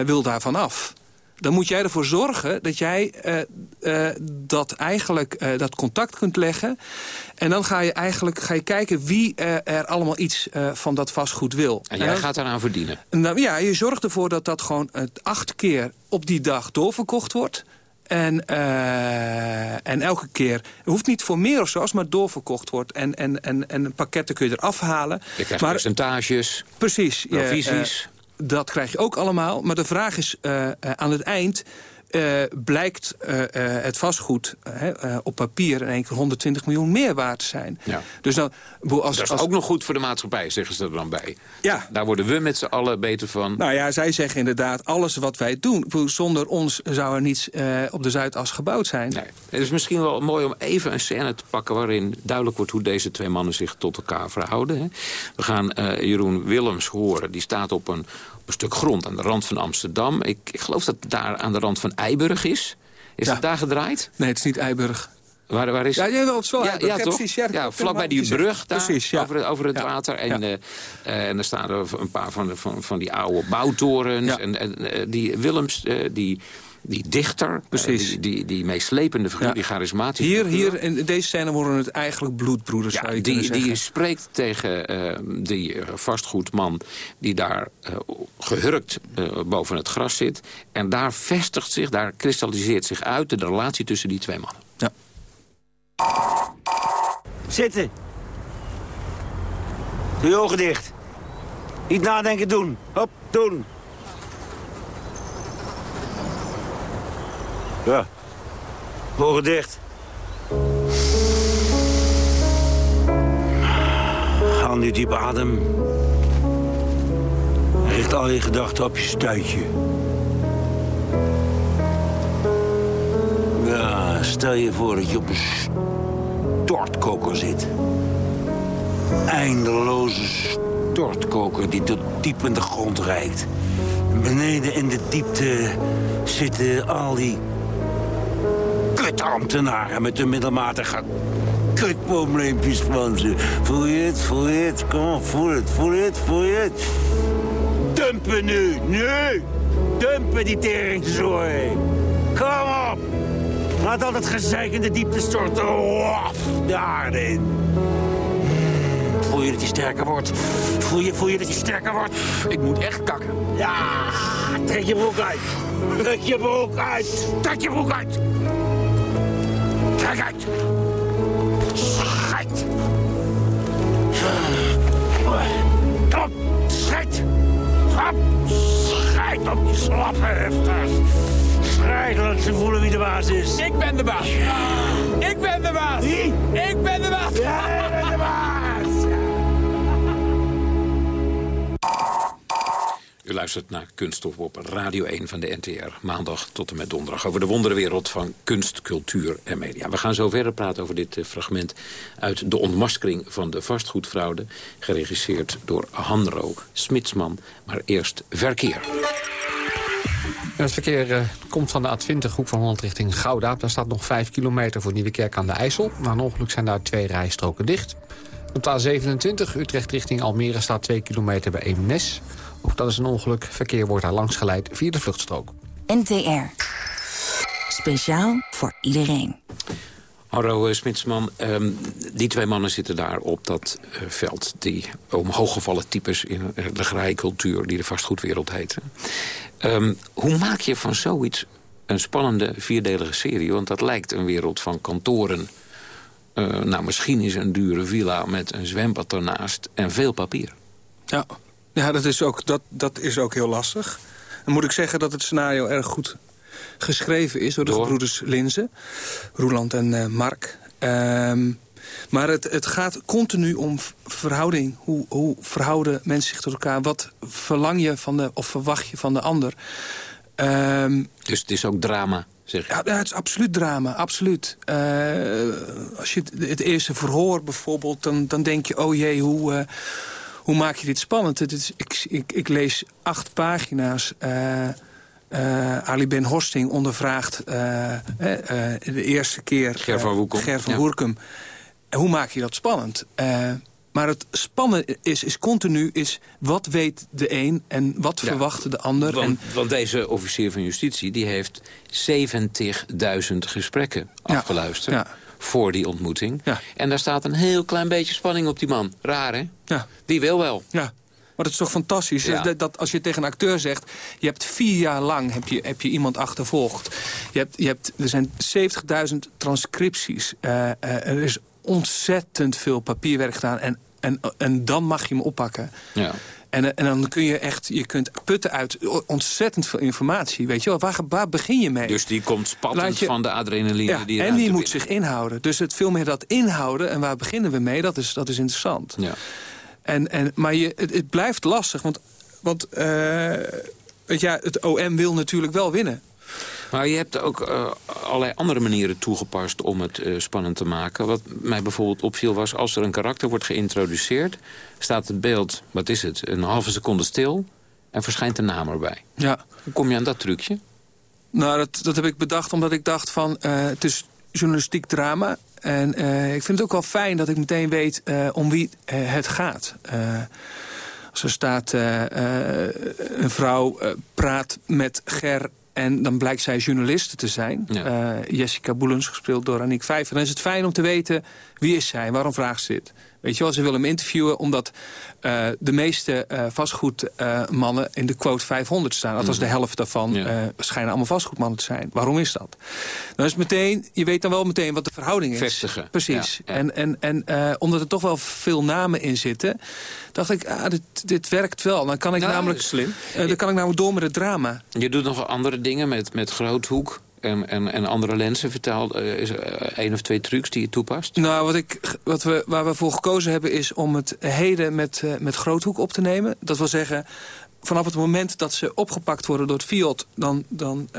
wil daarvan af dan moet jij ervoor zorgen dat jij uh, uh, dat eigenlijk uh, dat contact kunt leggen. En dan ga je eigenlijk ga je kijken wie er allemaal iets van dat vastgoed wil. En jij gaat daaraan verdienen? Nou, ja, je zorgt ervoor dat dat gewoon acht keer op die dag doorverkocht wordt. En, en elke keer, het hoeft niet voor meer of zo, als maar doorverkocht wordt. En, en, en, en pakketten kun je eraf halen. Je krijgt maar, percentages, precies, provisies dat krijg je ook allemaal. Maar de vraag is uh, aan het eind... Uh, blijkt uh, het vastgoed op papier in één keer 120 miljoen meer waard te zijn. Ja. Dus dan, als, dat is ook nog goed voor de maatschappij, zeggen ze er dan bij. Ja. Daar worden we met z'n allen beter van. Nou ja, zij zeggen inderdaad, alles wat wij doen... zonder ons zou er niets op de Zuidas gebouwd zijn. Nee. Het is misschien wel mooi om even een scène te pakken... waarin duidelijk wordt hoe deze twee mannen zich tot elkaar verhouden. Hè. We gaan Jeroen Willems horen, die staat op een een stuk grond aan de rand van Amsterdam. Ik, ik geloof dat het daar aan de rand van Eiburg is. Is het daar gedraaid? Nee, het is niet Eiburg. Waar, waar is ja, ja, het is wel ja, ja, toch? Precies, ja, ja vlakbij die brug daar, precies, ja. over, over het water. En, uh, en er staan er een paar van, van, van die oude bouwtorens. En, en uh, die Willems, die die dichter, eh, Precies. die, die, die meeslepende figuur, die charismatische Hier, hier in deze scène worden het eigenlijk bloedbroeders, ja, zou je die, Die spreekt tegen uh, die uh, vastgoedman die daar uh, gehurkt boven het gras zit. En daar vestigt zich, daar kristalliseert zich uit de relatie tussen die twee mannen. Ja. Zitten. Doe je ogen dicht. Niet nadenken, doen. Hop, doen. Ja. Ogen dicht. Haal nu diep adem. Richt al je gedachten op je stuitje. Ja, stel je voor dat je op een stortkoker zit. Eindeloze stortkoker die tot diep in de grond reikt. Beneden in de diepte zitten al die kutambtenaren met hun middelmatige kutprobleempjes van ze. Voel je het, voel je het, kom op, voel het, voel je het, voel je het. Dumpen nu, nu! Dumpen die teringzooi. Kom op! Laat al dat gezeik in de diepte storten. Waf, de aarde in. Voel je dat je sterker wordt? Voel je, voel je dat je sterker wordt? Ik moet echt kakken. Ja, trek je broek uit. Trek je broek uit. Trek je broek uit. Kijk uit. Schijt. Kom schijt. Kom, schijt op die slappe hefters. Laat ze voelen wie de baas is. Ik ben de baas. Ik ben de baas. Wie? Ik ben de baas. Jij luistert naar Kunststof op Radio 1 van de NTR. Maandag tot en met donderdag over de wonderwereld van kunst, cultuur en media. We gaan zo verder praten over dit eh, fragment uit De Ontmaskering van de Vastgoedfraude. Geregisseerd door Hanro Smitsman. Maar eerst verkeer. Het verkeer uh, komt van de A20 hoek van Holland richting Gouda. Daar staat nog 5 kilometer voor Nieuwekerk aan de IJssel. Na een ongeluk zijn daar twee rijstroken dicht. Op de A27 Utrecht richting Almere staat 2 kilometer bij Eemnes. Ook dat is een ongeluk. Verkeer wordt daar langs geleid via de vluchtstrook. NTR. Speciaal voor iedereen. Arro uh, Smitsman, um, die twee mannen zitten daar op dat uh, veld. Die omhooggevallen types in uh, de grijcultuur die de vastgoedwereld heet. Um, hoe maak je van zoiets een spannende vierdelige serie? Want dat lijkt een wereld van kantoren. Uh, nou, misschien is een dure villa met een zwembad ernaast en veel papier. Ja, ja dat, is ook, dat, dat is ook heel lastig. Dan moet ik zeggen dat het scenario erg goed geschreven is... door de gebroeders Linzen, Roeland en uh, Mark. Um, maar het, het gaat continu om verhouding. Hoe, hoe verhouden mensen zich tot elkaar? Wat verlang je van de, of verwacht je van de ander? Um, dus het is ook drama, zeg je? Ja, het is absoluut drama, absoluut. Uh, als je het, het, eerste verhoor bijvoorbeeld, dan, dan denk je... oh jee, hoe, uh, hoe maak je dit spannend? Het is, ik, ik, ik lees acht pagina's... Uh, uh, Ali Ben Hosting ondervraagt uh, de eerste keer Ger van Woerkum. Ger van Woerkum. Hoe maak je dat spannend? maar het spannen is, is continu is wat weet de een en wat ja, verwacht de ander. Want, en, want deze officier van justitie die heeft 70.000 gesprekken ja, afgeluisterd. Ja. Voor die ontmoeting. Ja. En daar staat een heel klein beetje spanning op die man. Raar, hè? Ja. Die wil wel. Ja. Maar dat is toch fantastisch? Ja. Dat, dat, als je tegen een acteur zegt... je hebt vier jaar lang heb je, heb je iemand achtervolgd. Je hebt, je hebt, er zijn 70.000 transcripties. Uh, uh, er is ontzettend veel papierwerk gedaan. En, en, en dan mag je hem oppakken. Ja. En, en dan kun je echt, je kunt putten uit ontzettend veel informatie. Weet je wel, waar, waar begin je mee? Dus die komt spattend je, van de adrenaline ja, die En die moet zich inhouden. Dus het veel meer dat inhouden en waar beginnen we mee, dat is, dat is interessant. Ja. En, en, maar je, het, het blijft lastig, want, want uh, het, ja, het OM wil natuurlijk wel winnen. Maar je hebt ook uh, allerlei andere manieren toegepast om het uh, spannend te maken. Wat mij bijvoorbeeld opviel was, als er een karakter wordt geïntroduceerd... staat het beeld, wat is het, een halve seconde stil... en verschijnt de naam erbij. Ja. Hoe kom je aan dat trucje? Nou, dat, dat heb ik bedacht omdat ik dacht van... Uh, het is journalistiek drama. En uh, ik vind het ook wel fijn dat ik meteen weet uh, om wie het gaat. als er staat een vrouw praat met Ger en dan blijkt zij journaliste te zijn. Ja. Jessica Boelens, gespeeld door Aniek Vijver. Dan is het fijn om te weten wie is zij, waarom vraagt ze dit. Weet je wel, ze willen hem interviewen omdat uh, de meeste uh, vastgoedmannen uh, in de quote 500 staan. Althans, mm. de helft daarvan ja. schijnen allemaal vastgoedmannen te zijn. Waarom is dat? Dan is meteen, je weet dan wel meteen wat de verhouding is. Vestigen. Precies. Ja, ja. En, en, en omdat er toch wel veel namen in zitten, dacht ik, ah, dit, dit werkt wel. Dan kan ik nou, namelijk slim. dan kan ik namelijk door met het drama. Je doet nog andere dingen met, met groothoek. En, en, en, andere lenzen, vertel uh, is er één of twee trucs die je toepast? Nou, wat ik, wat we, waar we voor gekozen hebben is om het heden met, uh, met groothoek op te nemen. Dat wil zeggen, vanaf het moment dat ze opgepakt worden door het FIOD... dan, dan,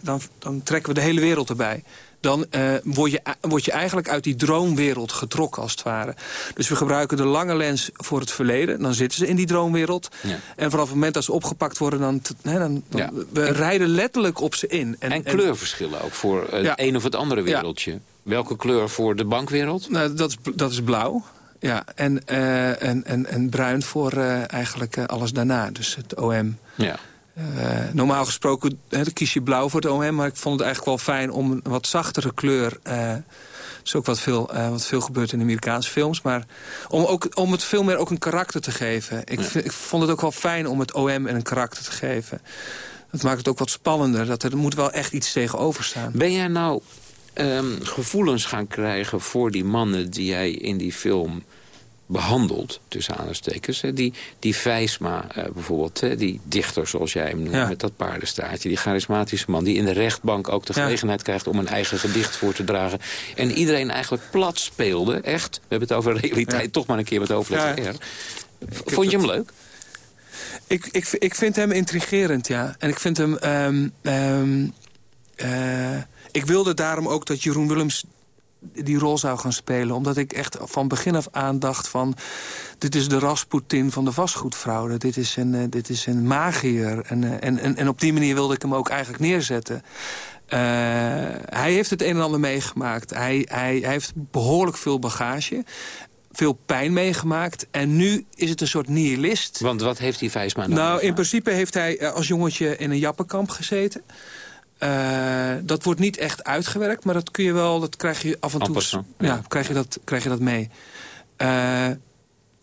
dan, dan trekken we de hele wereld erbij dan uh, word, je, word je eigenlijk uit die droomwereld getrokken, als het ware. Dus we gebruiken de lange lens voor het verleden. Dan zitten ze in die droomwereld. Ja. En vanaf het moment dat ze opgepakt worden... dan, dan, dan Ja. we En- rijden letterlijk op ze in. En, en kleurverschillen ook voor het Ja. een of het andere wereldje. Welke kleur voor de bankwereld? Nou, dat, is, dat is blauw. Ja, en, eh, en, en, en bruin voor eh, eigenlijk eh, alles daarna. Dus het OM. Ja. Eh, normaal gesproken kies je blauw voor het OM. Maar ik vond het eigenlijk wel fijn om een wat zachtere kleur... eh is ook wat veel, eh, wat veel gebeurt in Amerikaanse films. Maar om, ook, om het veel meer ook een karakter te geven. Ik, Ja. ik vond het ook wel fijn om het OM een karakter te geven. Dat maakt het ook wat spannender. Dat er, er moet wel echt iets tegenover staan. Ben jij nou ehm, gevoelens gaan krijgen voor die mannen die jij in die film behandelt, tussen aanstekens. Hè? Die, die Vijsma eh, bijvoorbeeld, die dichter zoals jij hem noemt, Ja. met dat paardenstaartje. Die charismatische man die in de rechtbank ook de Ja. gelegenheid krijgt om een eigen gedicht voor te dragen. En iedereen eigenlijk plat speelde, echt. We hebben het over realiteit, Ja. toch maar een keer met. R. Vond je hem leuk? Ik, ik, ik vind hem intrigerend, ja. En ik vind hem... ehm, ehm, eh, ik wilde daarom ook dat Jeroen Willems die rol zou gaan spelen. Omdat ik echt van begin af aan dacht van... dit is de Rasputin van de vastgoedfraude. Dit is een, eh, dit is een magier. En, eh, en, en, en op die manier wilde ik hem ook eigenlijk neerzetten. Eh, hij heeft het een en ander meegemaakt. Hij, hij, hij heeft behoorlijk veel bagage. Veel pijn meegemaakt. En nu is het een soort nihilist. Want wat heeft die Vijsma nou Nou, in principe heeft hij als jongetje in een jappenkamp gezeten. Eh, dat wordt niet echt uitgewerkt, maar dat kun je wel, dat krijg je af en toe. ja, ja. krijg, je dat, krijg je dat mee. Eh,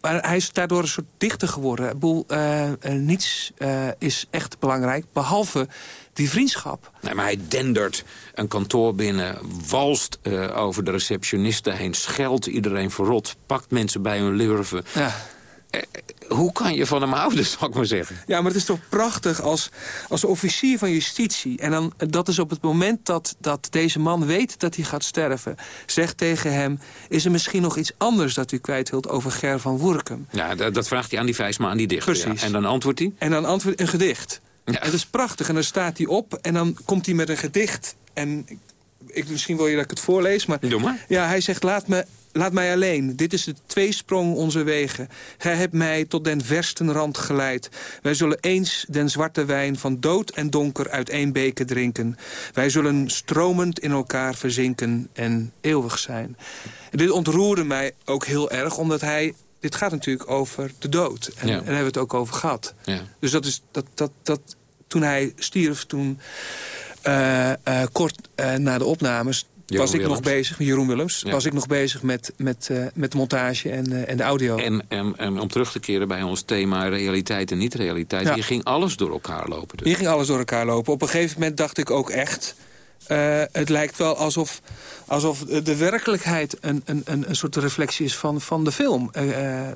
maar hij is daardoor een soort dichter geworden. Ik bedoel, eh, niets is echt belangrijk, behalve die vriendschap. Nee, maar hij dendert een kantoor binnen, walst over de receptionisten heen... scheldt iedereen verrot, pakt mensen bij hun lurven. Ja. Hoe kan je van hem houden, zal ik maar zeggen? Ja, maar het is toch prachtig als, als officier van justitie. En dan, dat is op het moment dat, dat deze man weet dat hij gaat sterven. Zegt tegen hem, is er misschien nog iets anders dat u kwijt wilt over Ger van Woerkum? Ja, dat, dat vraagt hij aan die Vijsma, aan die dichter. ja. Precies. En dan antwoordt hij... En dan antwoordt een gedicht. En dat is prachtig. En dan staat hij op en dan komt hij met een gedicht. En ik, ik, misschien wil je dat ik het voorlees, maar... Doe maar. Ja, hij zegt, laat, me, laat mij alleen. Dit is de tweesprong onze wegen. Gij hebt mij tot den versten rand geleid. Wij zullen eens den zwarte wijn van dood en donker uit één beker drinken. Wij zullen stromend in elkaar verzinken en eeuwig zijn. En dit ontroerde mij ook heel erg, omdat hij... Dit gaat natuurlijk over de dood. En, Ja. en daar hebben we het ook over gehad. Ja. Dus dat is, dat, dat, dat, toen hij stierf, toen eh, eh, kort eh, na de opnames... Jeroen was ik nog bezig, Jeroen Willems... Ja. was ik nog bezig met, met, eh, met de montage en, eh, en de audio. En, en, en om terug te keren bij ons thema realiteit en niet-realiteit... Ja. je ging alles door elkaar lopen. Dus. Hier ging alles door elkaar lopen. Op een gegeven moment dacht ik ook echt... eh, het lijkt wel alsof, alsof de werkelijkheid een, een, een, een soort reflectie is van, van de film.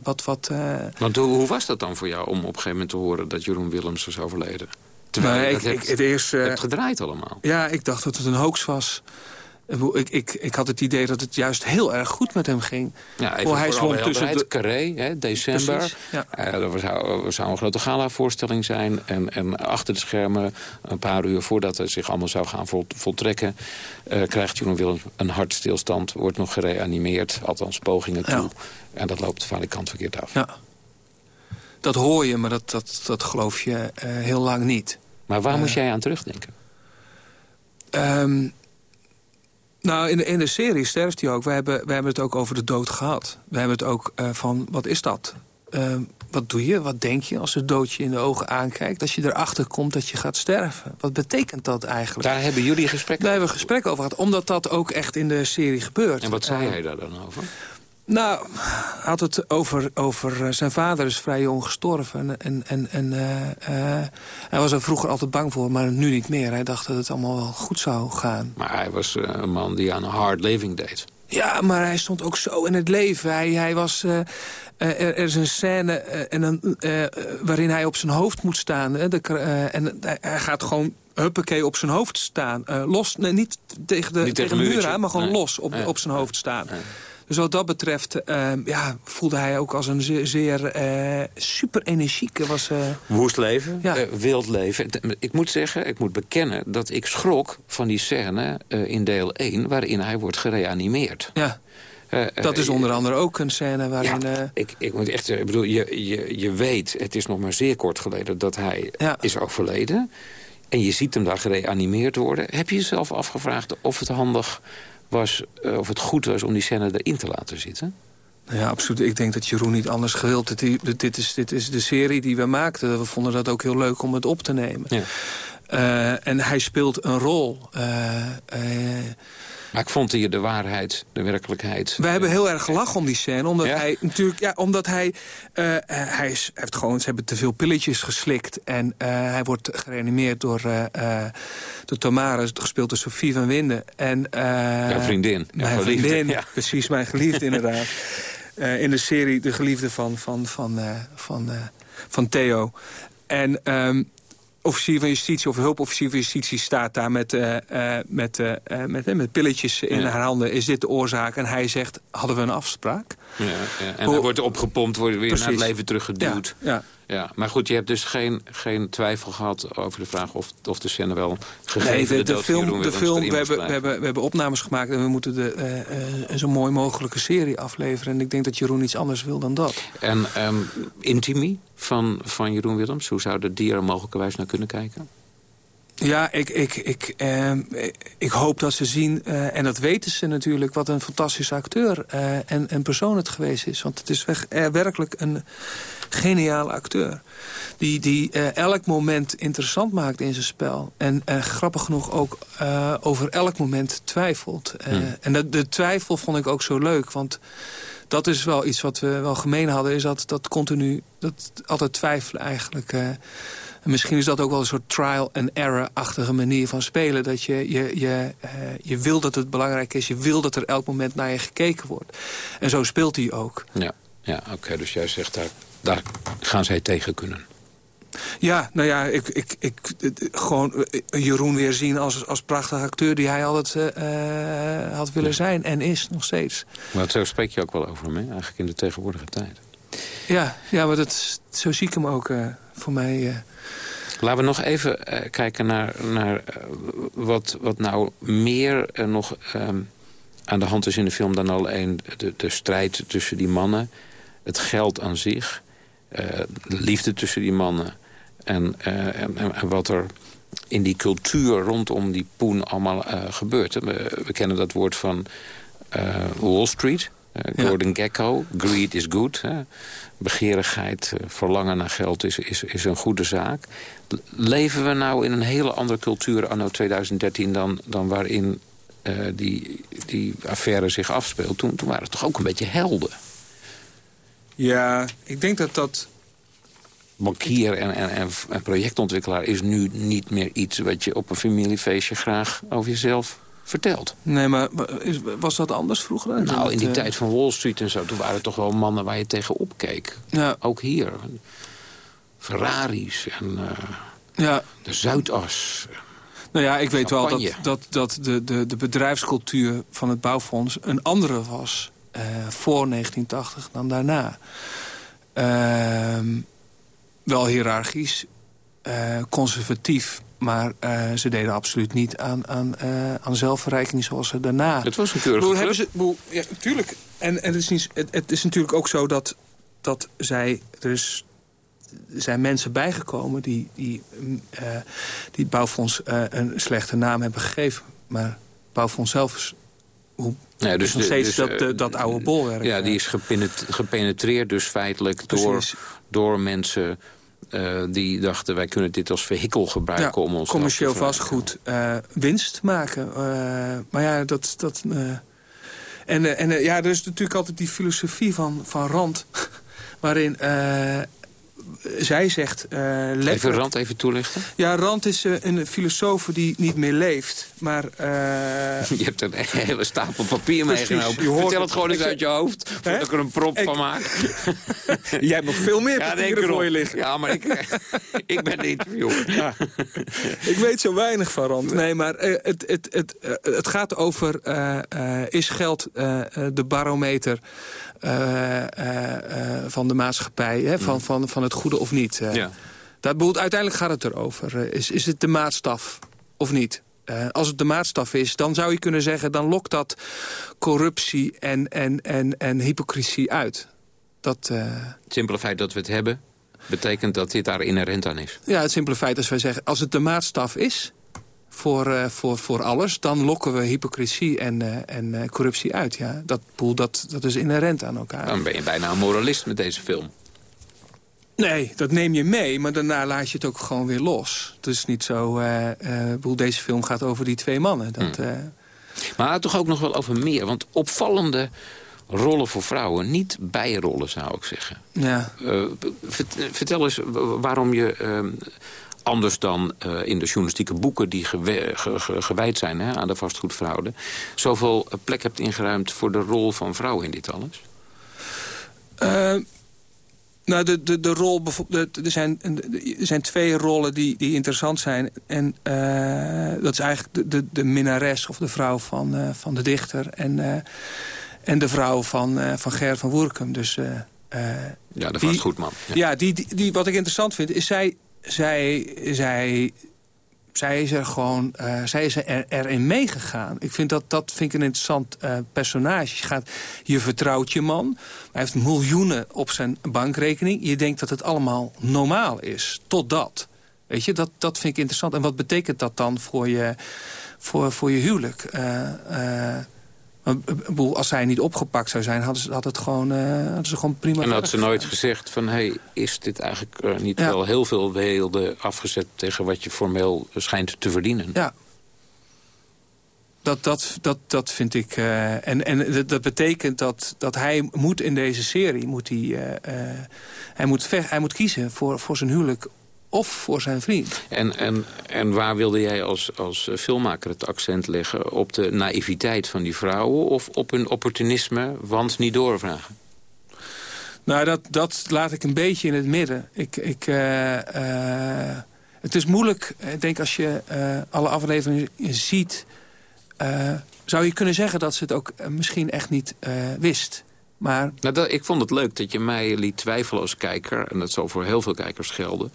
Wat, wat, Want hoe, hoe was dat dan voor jou om op een gegeven moment te horen... dat Jeroen Willems was overleden? Terwijl je ik- hebt, het eerst, hebt gedraaid allemaal. Ja, ik dacht dat het een hoax was. Ik, ik, ik, had het idee dat het juist heel erg goed met hem ging. Ja, even hij zwom tussen de... Carré, hè, december. Precies, ja. Eh, er zou, er zou een grote gala-voorstelling zijn. En, en achter de schermen, een paar uur voordat het zich allemaal zou gaan vol- voltrekken... eh, krijgt Jeroen Willems een hartstilstand, wordt nog gereanimeerd. Althans, pogingen toe. Ja. En dat loopt valikant verkeerd af. Ja. Dat hoor je, maar dat, dat, dat geloof je eh, heel lang niet. Maar waar moest jij aan terugdenken? Ehm, nou, in de, in de serie sterft hij ook. We hebben, we hebben het ook over de dood gehad. We hebben het ook eh, van, wat is dat? Ehm, wat doe je? Wat denk je als het doodje in de ogen aankijkt? Als je erachter komt dat je gaat sterven. Wat betekent dat eigenlijk? Daar hebben jullie gesprek Daar hebben we gesprek over gehad. Omdat dat ook echt in de serie gebeurt. En wat zei Eh, hij daar dan over? Nou, hij had het over, over eh, zijn vader is vrij jong gestorven. En, en, en eh, hij was er vroeger altijd bang voor, maar nu niet meer. Hij dacht dat het allemaal wel goed zou gaan. Maar hij was een man die aan hard living deed. Ja, maar hij stond ook zo in het leven. Hij, hij was, er, er is een scène en een, waarin hij op zijn hoofd moet staan. Hè, de, en hij- gaat gewoon huppakee op zijn hoofd staan. Los, nee, niet tegen de, Niet tegen tegen een de muur aan, maar gewoon Nee. los op, op zijn hoofd staan. Dus wat dat betreft eh, ja, voelde hij ook als een zeer, zeer eh, super energieke. Was, eh, Woest leven, Ja. eh, wild leven. Ik moet zeggen, ik moet bekennen dat ik schrok van die scène in deel 1... waarin hij wordt gereanimeerd. ja, dat is onder andere ook een scène waarin... Ja, ik, ik moet echt zeggen, ik bedoel, je, je, je weet, het is nog maar zeer kort geleden dat hij Ja. is overleden. En je ziet hem daar gereanimeerd worden. Heb je jezelf afgevraagd of het handig was, eh, of het goed was om die scène erin te laten zitten? Nou ja, absoluut. Ik denk dat Jeroen niet anders gewild. Dit, dit, is, dit is de serie die we maakten. We vonden dat ook heel leuk om het op te nemen. Ja. Eh, en hij speelt een rol. Eh, Maar ik vond hier de waarheid, de werkelijkheid... wij hebben heel erg gelachen om die scène. Omdat Ja? hij natuurlijk, ja, omdat hij, eh, eh, hij is, heeft gewoon, ze hebben te veel pilletjes geslikt. En eh, hij wordt gereanimeerd door, eh, door Tamara, gespeeld door Sofie van Winden. En, Jouw vriendin, Mijn geliefde, vriendin, ja. precies, mijn geliefde inderdaad. In de serie de geliefde van, van, van, van, van Theo. En ehm, officier van justitie of hulpofficier van justitie staat daar met, eh, eh, met, eh, met, met pilletjes in Ja. haar handen. Is dit de oorzaak? En hij zegt, hadden we een afspraak? Ja, ja. En hij wordt opgepompt, wordt weer naar Precies. het leven teruggeduwd. Ja, Ja. Maar goed, je hebt dus geen, geen twijfel gehad over de vraag of, of de scène wel gegeven Nee, de, de, film, de film we, hebben, we, hebben, we hebben opnames gemaakt en we moeten de, een zo mooi mogelijke serie afleveren. En ik denk dat Jeroen iets anders wil dan dat. En ehm Intimi van, van Jeroen Willems, hoe zouden die er mogelijkerwijs naar kunnen kijken? Ja, ik, ik, ik, eh, ik hoop dat ze zien, eh, en dat weten ze natuurlijk... wat een fantastische acteur eh, en, en persoon het geweest is. Want het is weg, eh, werkelijk een geniale acteur. Die, die eh, elk moment interessant maakt in zijn spel. En eh, grappig genoeg ook eh, over elk moment twijfelt. Hmm. En dat, de twijfel vond ik ook zo leuk, want dat is wel iets wat we wel gemeen hadden... is dat, dat continu, dat altijd twijfelen eigenlijk... en misschien is dat ook wel een soort trial-and-error-achtige manier van spelen. Dat je, je, je, je wil dat het belangrijk is. Je wil dat er elk moment naar je gekeken wordt. En zo speelt hij ook. Ja, ja oké. dus jij zegt, daar, daar gaan zij tegen kunnen. Ja, nou ja, ik, ik, ik, gewoon eh, Jeroen weer zien als, als prachtige acteur... die hij altijd eh, eh, had willen zijn en is nog steeds. Maar zo spreek je ook wel over hem, hè? eigenlijk in de tegenwoordige tijd. Ja, ja maar dat, zo zie ik hem ook voor mij... Laten we nog even kijken naar, naar wat, wat nou meer nog ehm, aan de hand is in de film... dan alleen de, de strijd tussen die mannen. Het geld aan zich. Eh, de liefde tussen die mannen. En, eh, en, en- en wat er in die cultuur rondom die poen allemaal eh, gebeurt. We, we kennen dat woord van Wall Street... Gordon Gekko, greed is good. Hè. Begeerigheid, verlangen naar geld is, is, is een goede zaak. Leven we nou in een hele andere cultuur anno 2013... dan, dan waarin die, die affaire zich afspeelt? Toen, toen waren het toch ook een beetje helden? Ja, ik denk dat dat... Bankier en, en, en, en projectontwikkelaar is nu niet meer iets... wat je op een familiefeestje graag over jezelf vertelt. Nee, maar was dat anders vroeger? Nou, in die eh, tijd van Wall Street en zo... toen waren het toch wel mannen waar je tegenop keek. Ja. Ook hier. Ferraris en eh, Ja. de Zuidas. Nou ja, ik weet wel dat, dat, dat de, de, de bedrijfscultuur van het bouwfonds een andere was voor 1980 dan daarna. Ehm, wel hiërarchisch, eh, conservatief, maar eh, ze deden absoluut niet aan, aan, eh, aan zelfverrijking zoals ze daarna. Het was een keurige club. hebben ze, bedoel, ja, natuurlijk. En, en het, is niet, het, het is natuurlijk ook zo dat, dat zij... Er er zijn mensen bijgekomen die, die, mm, eh, die het bouwfonds eh, een slechte naam hebben gegeven. Maar het bouwfonds zelf is, hoe, Ja, is nog steeds dus, dat, eh, dat, dat oude bolwerk. Ja, die eh. is gepenet- gepenetreerd dus feitelijk door, Precies. door mensen... eh, die dachten, wij kunnen dit als vehikel gebruiken om ons commercieel vastgoed eh, winst maken. Eh, maar ja, dat... dat eh, en eh, en eh, ja, er is natuurlijk altijd die filosofie van, van Rand... waarin eh, zij zegt... eh Even Rand even toelichten. Ja, Rand is eh, een filosoof die niet meer leeft. Maar... eh, Je hebt een hele stapel papier meegenomen. Vertel het. gewoon eens uit je hoofd. Voordat ik er een prop Ik- van maak. Jij hebt nog veel meer Ja, papieren voor je liggen. Ja, maar ik, ik ben de interviewer. Ja. Ik weet zo weinig van Rand. Nee, maar het, het, het, het gaat over... is geld de barometer van de maatschappij? Hè? Van, van, van het goede of niet? eh. Ja. Dat bedoelt, uiteindelijk gaat het erover. Eh, is, is het de maatstaf of niet? Eh, als het de maatstaf is, dan zou je kunnen zeggen... dan lokt dat corruptie en, en, en, en hypocrisie uit. Dat, eh, Het simpele feit dat we het hebben... betekent dat dit daar inherent aan is. Ja, het simpele feit is wij zeggen... als het de maatstaf is voor, eh, voor, voor alles... dan lokken we hypocrisie en, eh, en eh, corruptie uit. Ja. Dat, boel, dat, dat is inherent aan elkaar. Dan ben je bijna een moralist met deze film. Nee, dat neem je mee, maar daarna laat je het ook gewoon weer los. Het is niet zo... boel, deze film gaat over die twee mannen. Dat, eh, Maar toch ook nog wel over meer. Want opvallende rollen voor vrouwen. Niet bijrollen, zou ik zeggen. ja. Vert- vertel eens wa- waarom je... eh, anders dan eh, in de journalistieke boeken die gewe- ge- ge- gewijd zijn hè, aan de vastgoedfraude... zoveel eh, plek hebt ingeruimd voor de rol van vrouwen in dit alles? Eh, nou, de, de, de rol bijvoorbeeld. Er zijn, er zijn twee rollen die, die interessant zijn. En dat is eigenlijk de, de, de minnares of de vrouw van, van de dichter. En, en de vrouw van, van Ger van Woerkum. Dus, Ja, de vastgoedman. Ja. Ja, die, die, die, wat ik interessant vind, is zij, zij, zij, zij is er gewoon, eh, zij is er, erin meegegaan. Ik vind dat, dat vind ik een interessant eh, personage. Je, gaat, je vertrouwt je man, hij heeft miljoenen op zijn bankrekening. Je denkt dat het allemaal normaal is, totdat. Weet je, dat, dat vind ik interessant. En wat betekent dat dan voor je, voor, voor je huwelijk? Uh, als zij niet opgepakt zou zijn, hadden ze, had het gewoon, uh, hadden ze gewoon prima... En had ze nooit gezegd van, hey, is dit eigenlijk niet wel heel veel weelde afgezet... tegen wat je formeel schijnt te verdienen? Ja, dat, dat, dat, dat vind ik... Uh, en en dat, betekent dat, dat hij moet in deze serie... Moet hij, hij, moet ver, hij moet kiezen voor, voor zijn huwelijk of voor zijn vriend. En, en, en waar wilde jij als, als filmmaker het accent leggen? Op de naïviteit van die vrouwen... of op hun opportunisme, want niet doorvragen? Nou, dat, dat laat ik een beetje in het midden. Ik... ik het is moeilijk, ik denk als je alle afleveringen ziet uh, zou je kunnen zeggen dat ze het ook misschien echt niet uh, wist. Maar... Nou, dat, ik vond het leuk dat je mij liet twijfelen als kijker... en dat zal voor heel veel kijkers gelden...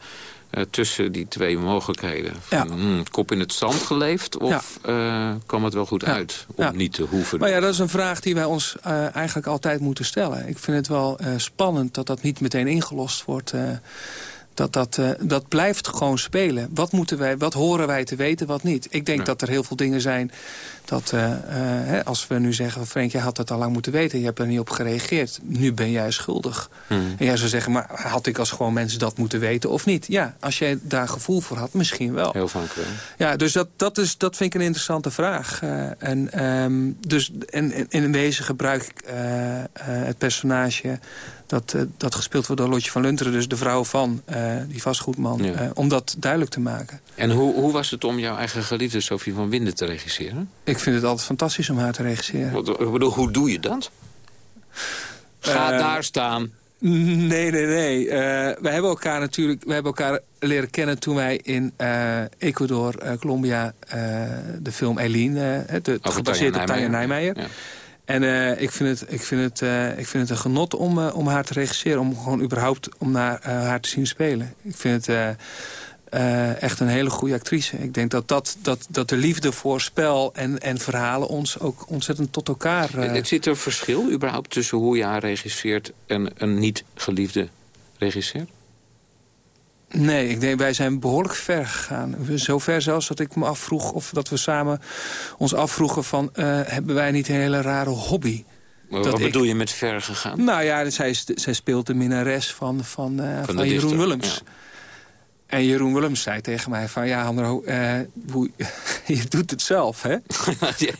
tussen die twee mogelijkheden. Van, ja. hmm, kop in het zand geleefd of ja. kwam het wel goed ja. uit om niet te hoeven? Maar ja, dat is een vraag die wij ons eigenlijk altijd moeten stellen. Ik vind het wel spannend dat dat niet meteen ingelost wordt dat, dat, uh, dat blijft gewoon spelen. Wat, moeten wij, wat horen wij te weten, wat niet? Ik denk dat er heel veel dingen zijn dat uh, uh, hè, als we nu zeggen... Frank, je had het al lang moeten weten, je hebt er niet op gereageerd. Nu ben jij schuldig. Hmm. En jij zou zeggen, maar had ik als gewoon mensen dat moeten weten of niet? Ja, als jij daar gevoel voor had, misschien wel. Heel vaak wel. Ja, dus dat, dat, is, dat vind ik een interessante vraag. en, um, dus, en, en in wezen gebruik ik het personage dat, uh, dat gespeeld wordt door Lotje van Lunteren, dus de vrouw van uh, die vastgoedman, ja. uh, om dat duidelijk te maken. En hoe, hoe was het om jouw eigen geliefde Sophie van Winden te regisseren? Ik vind het altijd fantastisch om haar te regisseren. Wat, ik bedoel, hoe doe je dat? Ga daar staan. Nee, nee, nee. Uh, we hebben elkaar natuurlijk we hebben elkaar leren kennen toen wij in uh, Ecuador, uh, Colombia, de film Eileen, de, gebaseerd op Tanja Nijmeijer. Ja. En uh, ik, vind het, ik, vind het, uh, ik vind het een genot om, uh, om haar te regisseren. Om gewoon überhaupt om naar, haar te zien spelen. Ik vind het echt een hele goede actrice. Ik denk dat, dat, dat, dat de liefde voor spel en, en verhalen ons ook ontzettend tot elkaar... Het zit er verschil überhaupt tussen hoe je haar regisseert... en een niet geliefde regisseur? Nee, ik denk, wij zijn behoorlijk ver gegaan. Zo ver zelfs dat ik me afvroeg of dat we samen ons afvroegen van... Uh, hebben wij niet een hele rare hobby? Maar wat bedoel je met ver gegaan? Nou ja, zij, zij speelt de minnares van, van, uh, van, van Jeroen Willems. Ja. En Jeroen Willems zei tegen mij van... ja, Andro, hoe, je doet het zelf, hè? ja,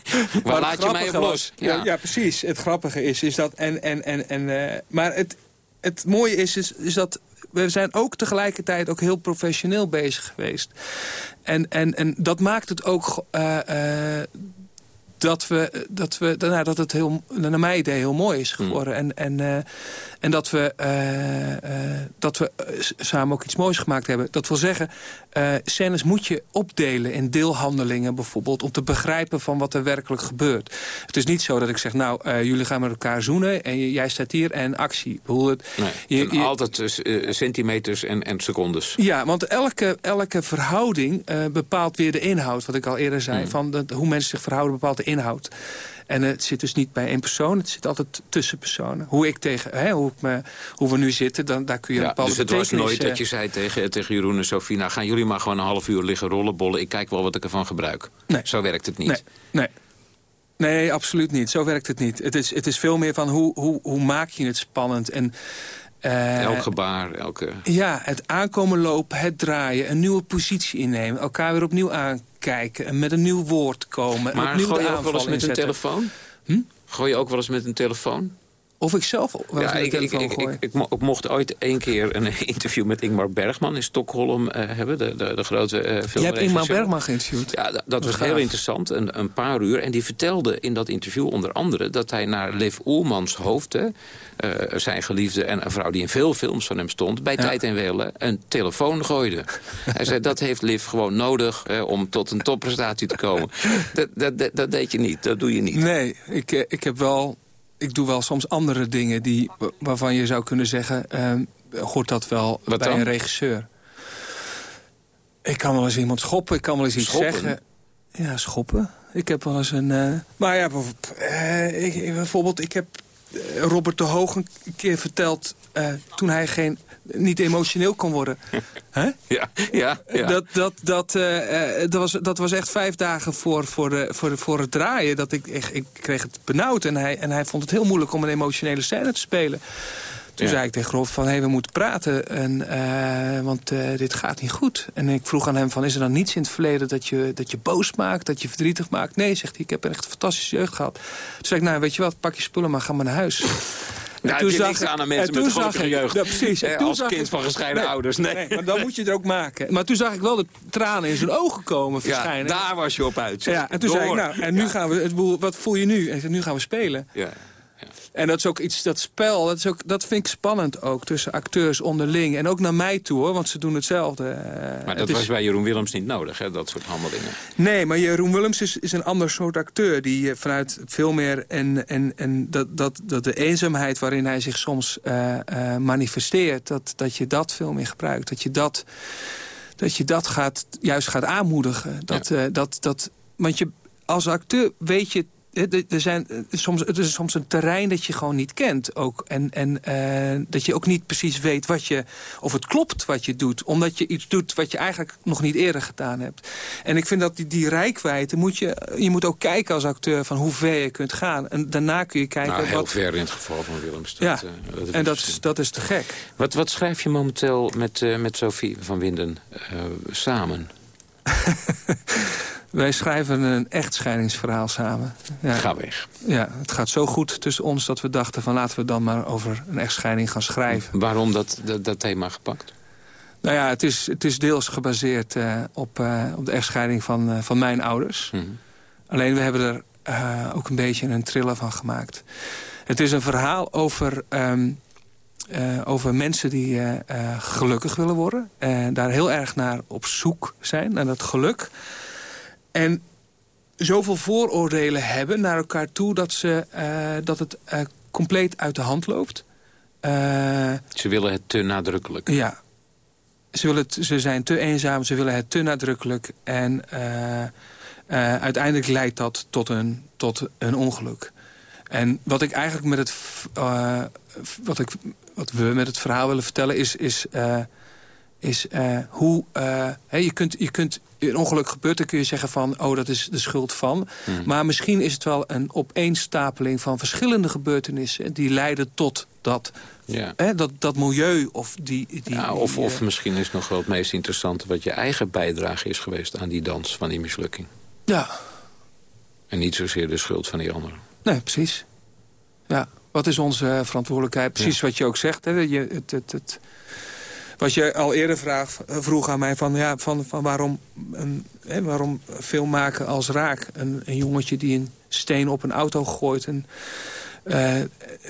maar laat je mij op los? Ja. ja. precies. Het grappige is, is dat... En, en, en, en, uh, maar het, het mooie is, is, is dat we zijn ook tegelijkertijd ook heel professioneel bezig geweest. En, en, en dat maakt het ook... Uh, uh, dat, we, dat, we, nou, dat het heel, naar mijn idee heel mooi is geworden. Mm. En, en, uh, en dat we, dat we samen ook iets moois gemaakt hebben. Dat wil zeggen, scènes moet je opdelen in deelhandelingen bijvoorbeeld... om te begrijpen van wat er werkelijk gebeurt. Het is niet zo dat ik zeg, nou, jullie gaan met elkaar zoenen... en jij staat hier en actie. Het, nee, je, je, altijd centimeters en, en secondes. Ja, want elke, elke verhouding bepaalt weer de inhoud. Wat ik al eerder zei, mm. van hoe mensen zich verhouden bepaalt de inhoud. En het zit dus niet bij één persoon, het zit altijd tussen personen. Hoe ik tegen, hè, hoe, ik me, hoe we nu zitten, dan, daar kun je ja, een bepaalde Dus het was nooit dat je zei tegen, tegen Jeroen en Sofie... nou gaan jullie maar gewoon een half uur liggen rollenbollen... ik kijk wel wat ik ervan gebruik. Nee. Zo werkt het niet. Nee, nee. Nee, absoluut niet. Zo werkt het niet. Het is, het is veel meer van hoe, hoe, hoe maak je het spannend. En, uh, Elk gebaar, elke... Ja, het aankomen lopen, het draaien, een nieuwe positie innemen... elkaar weer opnieuw aankijken en met een nieuw woord komen. Maar gooi je ook wel eens met inzetten. een telefoon? Hm? Gooi je ook wel eens met een telefoon? Of ik zelf wel ja, eens ik, ik, ik, ik, mocht ooit één keer een interview met Ingmar Bergman in Stockholm uh, hebben. De, de, de grote uh. Je hebt Ingmar Bergman geïnterviewd? Ja, dat, dat was gaaf. heel interessant. Een, een, paar uur. En die vertelde in dat interview onder andere... dat hij naar Liv Oelmans hoofd... Uh, zijn geliefde en een vrouw die in veel films van hem stond... bij ja. Tijd en Welen een telefoon gooide. hij zei, dat heeft Liv gewoon nodig om tot een topprestatie te komen. dat, dat, dat, dat deed je niet, dat doe je niet. Nee, ik, ik heb wel ik doe wel soms andere dingen die, waarvan je zou kunnen zeggen... Uh, hoort dat wel Wat bij dan? een regisseur. Ik kan wel eens iemand schoppen, ik kan wel eens iets schoppen? zeggen. Ja, schoppen. Ik heb wel eens een... Uh, maar ja, bijvoorbeeld, uh, ik, bijvoorbeeld, ik heb Robert de Hoog een keer verteld... Uh, toen hij geen, niet emotioneel kon worden. Huh? Ja, ja, ja. Dat, dat, dat, uh, dat, was, dat was echt vijf dagen voor, voor, uh, voor, voor het draaien. Dat ik, ik, ik kreeg het benauwd en hij, en hij vond het heel moeilijk om een emotionele scène te spelen. Toen ja. zei ik tegen Rob van, hé, hey, we moeten praten, en, uh, want uh, dit gaat niet goed. En ik vroeg aan hem van, is er dan niets in het verleden dat je, dat je boos maakt, dat je verdrietig maakt? Nee, zegt hij, ik heb echt een fantastische jeugd gehad. Toen zei ik, nou, weet je wat, pak je spullen maar, ga maar naar huis. En toen zag niks aan aan mensen met gelukkige jeugd. Ja, precies. Eh, als kind ik, van gescheiden nee, ouders. Nee. nee. maar dan moet je het ook maken. Maar toen zag ik wel de tranen in zijn ogen komen verschijnen. Ja, daar was je op uit. Ja, en toen Door. zei ik, nou, en nu ja. gaan we, wat voel je nu? En zei, nu gaan we spelen. Ja. En dat is ook iets, dat spel, dat, is ook, dat vind ik spannend ook tussen acteurs onderling. En ook naar mij toe, hoor, want ze doen hetzelfde. Uh, maar dat het was bij Jeroen Willems niet nodig, hè, dat soort handelingen. Nee, maar Jeroen Willems is, is een ander soort acteur. Die uh, vanuit veel meer en, en, en dat, dat, dat de eenzaamheid waarin hij zich soms uh, manifesteert... Dat, dat je dat veel meer gebruikt. Dat je dat, dat, je dat gaat, juist gaat aanmoedigen. Dat, ja. dat, dat, want je, als acteur weet je er zijn, soms, het is soms een terrein dat je gewoon niet kent. Ook. En, en uh, dat je ook niet precies weet wat je, of het klopt wat je doet. Omdat je iets doet wat je eigenlijk nog niet eerder gedaan hebt. En ik vind dat die, die rijkwijde, moet je, je moet ook kijken als acteur van hoe ver je kunt gaan. En daarna kun je kijken... Nou, heel wat, ver in het geval van Willems. Dat, ja, uh, dat en dat is, dat is te gek. Wat, wat schrijf je momenteel met, uh, met Sophie van Winden samen? Wij schrijven een echtscheidingsverhaal samen. Ja. Ga weg. Ja, het gaat zo goed tussen ons dat we dachten van laten we dan maar over een echtscheiding gaan schrijven. Waarom dat, dat, dat thema gepakt? Nou ja, het is, het is deels gebaseerd uh, op, uh, op de echtscheiding van, uh, van mijn ouders. Mm -hmm. Alleen we hebben er ook een beetje een thriller van gemaakt. Het is een verhaal over... Um, uh, over mensen die uh, uh, gelukkig willen worden. En daar heel erg naar op zoek zijn, naar dat geluk. En zoveel vooroordelen hebben naar elkaar toe... dat, ze, dat het compleet uit de hand loopt. ze willen het te nadrukkelijk. Ja. Ze, willen het, ze zijn te eenzaam, ze willen het te nadrukkelijk. En uiteindelijk leidt dat tot een, tot een ongeluk. En wat ik eigenlijk met het... wat ik wat we met het verhaal willen vertellen is, is, uh, is uh, hoe... Uh, hey, je, kunt, je kunt een ongeluk gebeurt, dan kun je zeggen van... oh, dat is de schuld van. Hmm. Maar misschien is het wel een opeenstapeling van verschillende gebeurtenissen... die leiden tot dat, ja. dat, dat milieu. Of, die, die, ja, of, die, of misschien is nog wel het meest interessante... wat je eigen bijdrage is geweest aan die dans van die mislukking. Ja. En niet zozeer de schuld van die anderen. Nee, precies. Ja. Wat is onze verantwoordelijkheid? Precies ja. wat je ook zegt. Hè? Je, het, het, het, wat je al eerder vraag, vroeg aan mij, van, ja, van, van waarom, een, hè, waarom film maken als raak? Een, een jongetje die een steen op een auto gooit. En, uh,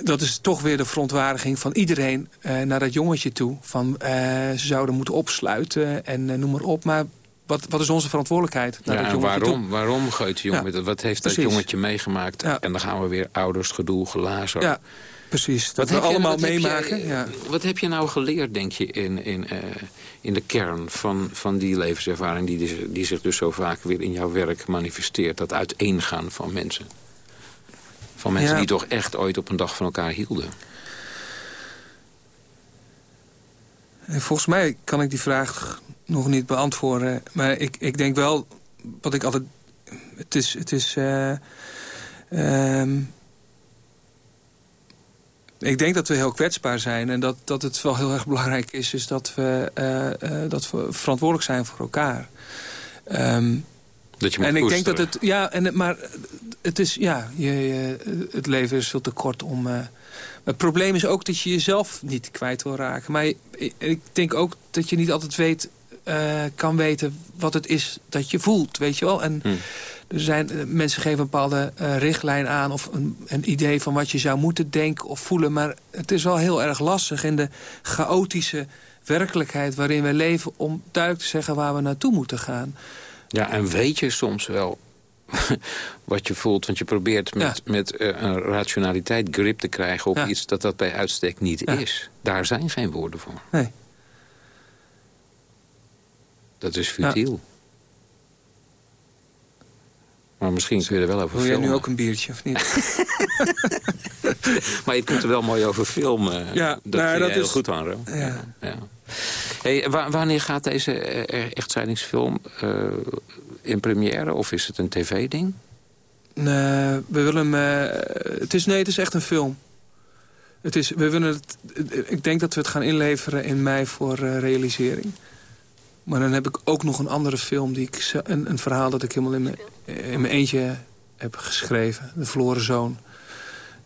dat is toch weer de verontwaardiging van iedereen uh, naar dat jongetje toe. Van, uh, ze zouden moeten opsluiten en noem maar op. Maar wat, wat is onze verantwoordelijkheid? Naar ja, waarom, waarom gooit de jongen ja, Wat heeft precies. dat jongetje meegemaakt? Ja. En dan gaan we weer ouders, gedoe, glazen. Ja, precies. Dat wat we allemaal je, meemaken. Je. Wat heb je nou geleerd, denk je, in, in, uh, in de kern van, van die levenservaring... Die, die zich dus zo vaak weer in jouw werk manifesteert? Dat uiteengaan van mensen. Van mensen die toch echt ooit op een dag van elkaar hielden. En volgens mij kan ik die vraag nog niet beantwoorden. Maar ik, ik denk wel, wat ik altijd... Het is... Het is uh, um, ik denk dat we heel kwetsbaar zijn. En dat, dat het wel heel erg belangrijk is... is dat we, uh, uh, dat we verantwoordelijk zijn voor elkaar. Um, dat je moet en ik koesteren. denk dat het... Ja, en, maar het is... Ja, je, je, het leven is veel te kort om... Uh, het probleem is ook dat je jezelf niet kwijt wil raken. Maar ik, ik denk ook dat je niet altijd weet uh, kan weten wat het is dat je voelt, weet je wel. En hmm. er zijn, uh, mensen geven een bepaalde uh, richtlijn aan... of een, een, idee van wat je zou moeten denken of voelen. Maar het is wel heel erg lastig in de chaotische werkelijkheid... waarin we leven om duidelijk te zeggen waar we naartoe moeten gaan. Ja, en weet je soms wel wat je voelt. Want je probeert met, ja. met uh, een rationaliteit grip te krijgen op Ja. iets dat dat bij uitstek niet Ja. is. Daar zijn geen woorden voor. Nee. Dat is futiel. Maar Maar misschien kun je er wel over Wil jij filmen. nu ook een biertje, of niet? Maar je kunt er wel mooi over filmen. Ja, dat nou, dat heel is- goed, Hanro. Ja. Ja. Hey, wa- wanneer gaat deze echtscheidingsfilm eh, in première? Of is het een tv-ding? Nee, we willen hem... eh, het is, nee, het is echt een film. Het is, we willen het, ik denk dat we het gaan inleveren in mei voor eh, realisering. Maar dan heb ik ook nog een andere film. Die ik, een, een verhaal dat ik helemaal in mijn, in mijn eentje heb geschreven. De Verloren Zoon.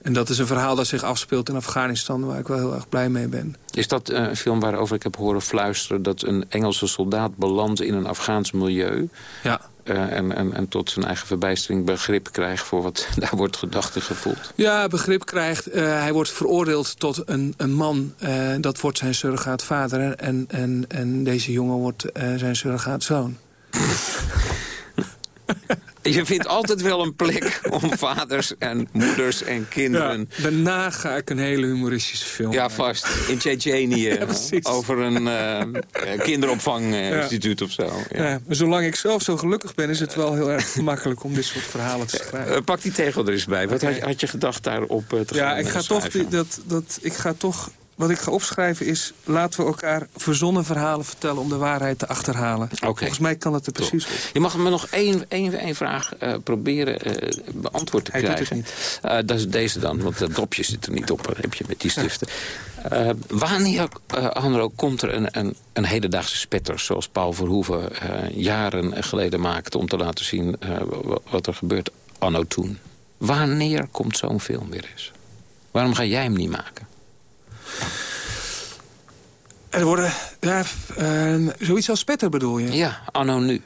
En dat is een verhaal dat zich afspeelt in Afghanistan... waar ik wel heel erg blij mee ben. Is dat eh, een film waarover ik heb horen fluisteren... dat een Engelse soldaat belandt in een Afghaans milieu... Ja. eh, en, en, en tot zijn eigen verbijstering begrip krijgt... voor wat daar wordt gedacht en gevoeld? Ja, begrip krijgt. Eh, hij wordt veroordeeld tot een, een man. dat wordt zijn surrogaatvader. En, en, en deze jongen wordt zijn surrogaatzoon. Je vindt altijd wel een plek om vaders en moeders en kinderen... Daarna ga ik een hele humoristische film Ja, maken. vast. In Tsjetsjenië. Ja, over een eh, eh, kinderopvanginstituut of zo. Ja. Maar zolang ik zelf zo gelukkig ben... is het wel heel erg gemakkelijk om dit soort verhalen te schrijven. Eh, pak die tegel er eens bij. Wat had, had je gedacht daarop eh, te gaan Ja, ik eh, ga, toch, die- dat, dat, ik ga toch... Wat ik ga opschrijven is... laten we elkaar verzonnen verhalen vertellen... om de waarheid te achterhalen. Volgens mij kan het er precies op. Je mag me nog één, één, één vraag eh, proberen eh, beantwoord te Hij doet het krijgen. niet. Eh, dat is deze dan, want dat dopje zit er niet op. Heb je met die stiften. Wanneer, Hanro, komt er een, een, een hedendaagse spetter... zoals Paul Verhoeven jaren geleden maakte... om te laten zien wa- wat er gebeurt anno toen? Wanneer komt zo'n film weer eens? Waarom ga jij hem niet maken? Er worden... Ja, eh, zoiets als Spetter bedoel je? Ja, anno nu.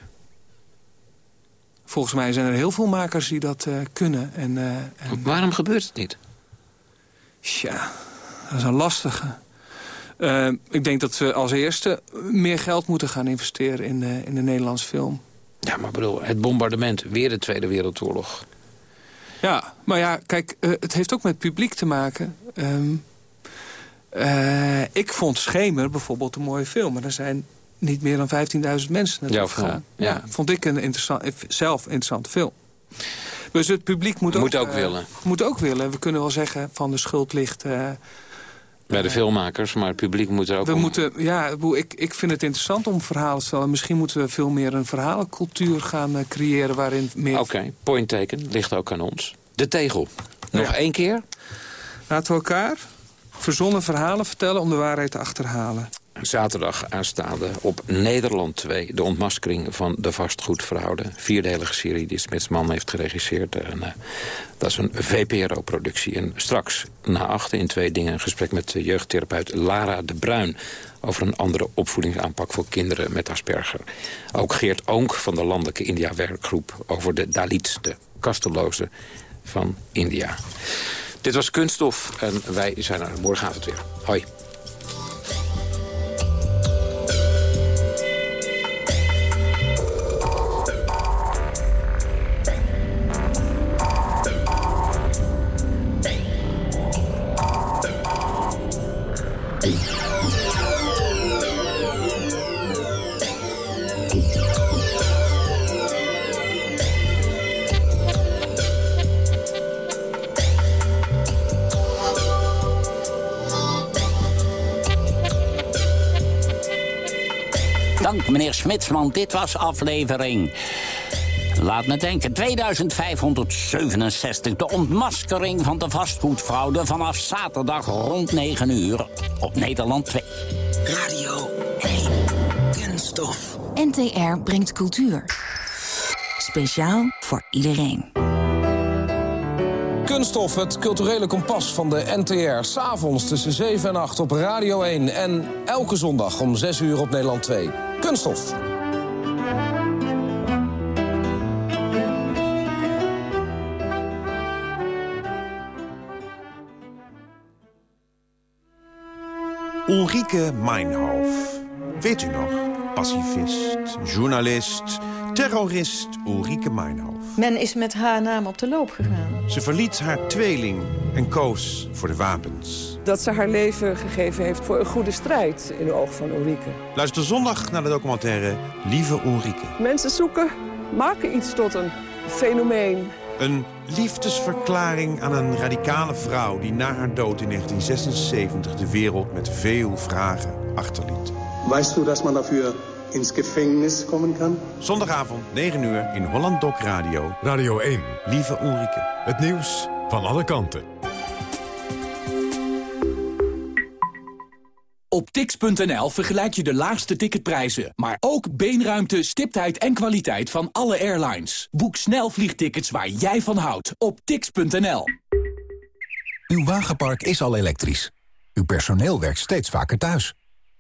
Volgens mij zijn er heel veel makers die dat eh, kunnen. En, eh, en, Waarom gebeurt het niet? Tja, dat is een lastige. Ik denk dat we als eerste meer geld moeten gaan investeren in de, in de Nederlandse film. Ja, maar bedoel, het bombardement, weer de Tweede Wereldoorlog. Ja, maar ja, kijk, het heeft ook met publiek te maken. Ehm, eh, ik vond Schemer bijvoorbeeld een mooie film. Maar er zijn niet meer dan 15.000 mensen naartoe Jouw gegaan. film, Ja. ja. vond ik een interessant, eh, zelf interessante film. Dus het publiek moet, Moet ook eh, willen. Moet ook willen. We kunnen wel zeggen van de schuld ligt... eh, Bij de filmmakers, maar het publiek moet er ook we om- moeten, ja, ik ik, vind het interessant om verhalen te stellen. Misschien moeten we veel meer een verhalencultuur gaan creëren... waarin meer... Oké, point taken, ligt ook aan ons. De tegel. Nog één keer? Laten we elkaar verzonnen verhalen vertellen om de waarheid te achterhalen. Zaterdag aanstaande op Nederland 2. De ontmaskering van de vastgoedfraude. Vierdelige serie die Smitsman heeft geregisseerd. Eh, dat is een VPRO-productie. En straks na achter in twee dingen... een gesprek met de jeugdtherapeut Lara de Bruin... over een andere opvoedingsaanpak voor kinderen met Asperger. Ook Geert Oonk van de Landelijke India-werkgroep... over de Dalits, de kastelozen van India. Dit was Kunststof en wij zijn er morgenavond weer. Hoi. Meneer Smitsman, dit was aflevering... Laat me denken, 2567. De ontmaskering van de vastgoedfraude vanaf zaterdag rond 9 uur op Nederland 2. Radio 1. Kunststof. NTR brengt cultuur. Speciaal voor iedereen. Kunststof, het culturele kompas van de NTR. S'avonds tussen 7 en 8 op Radio 1. En elke zondag om 6 uur op Nederland 2. Kunststof. Ulrike Meinhof. Weet u nog? Pacifist, journalist, terrorist Ulrike Meinhof. Men is met haar naam op de loop gegaan. Ze verliet haar tweeling en koos voor de wapens. Dat ze haar leven gegeven heeft voor een goede strijd in de ogen van Ulrike. Luister zondag naar de documentaire Lieve Ulrike. Mensen zoeken maken iets tot een fenomeen. Een liefdesverklaring aan een radicale vrouw... die na haar dood in 1976 de wereld met veel vragen achterliet. Weißt du, dass man dafür ins Gefängnis kommen kann? Zondagavond, 9 uur, in Holland Doc Radio. Radio 1. Lieve Ulrike. Het nieuws van alle kanten. Op tix.nl vergelijk je de laagste ticketprijzen, maar ook beenruimte, stiptheid en kwaliteit van alle airlines. Boek snel vliegtickets waar jij van houdt op tix.nl. Uw wagenpark is al elektrisch. Uw personeel werkt steeds vaker thuis.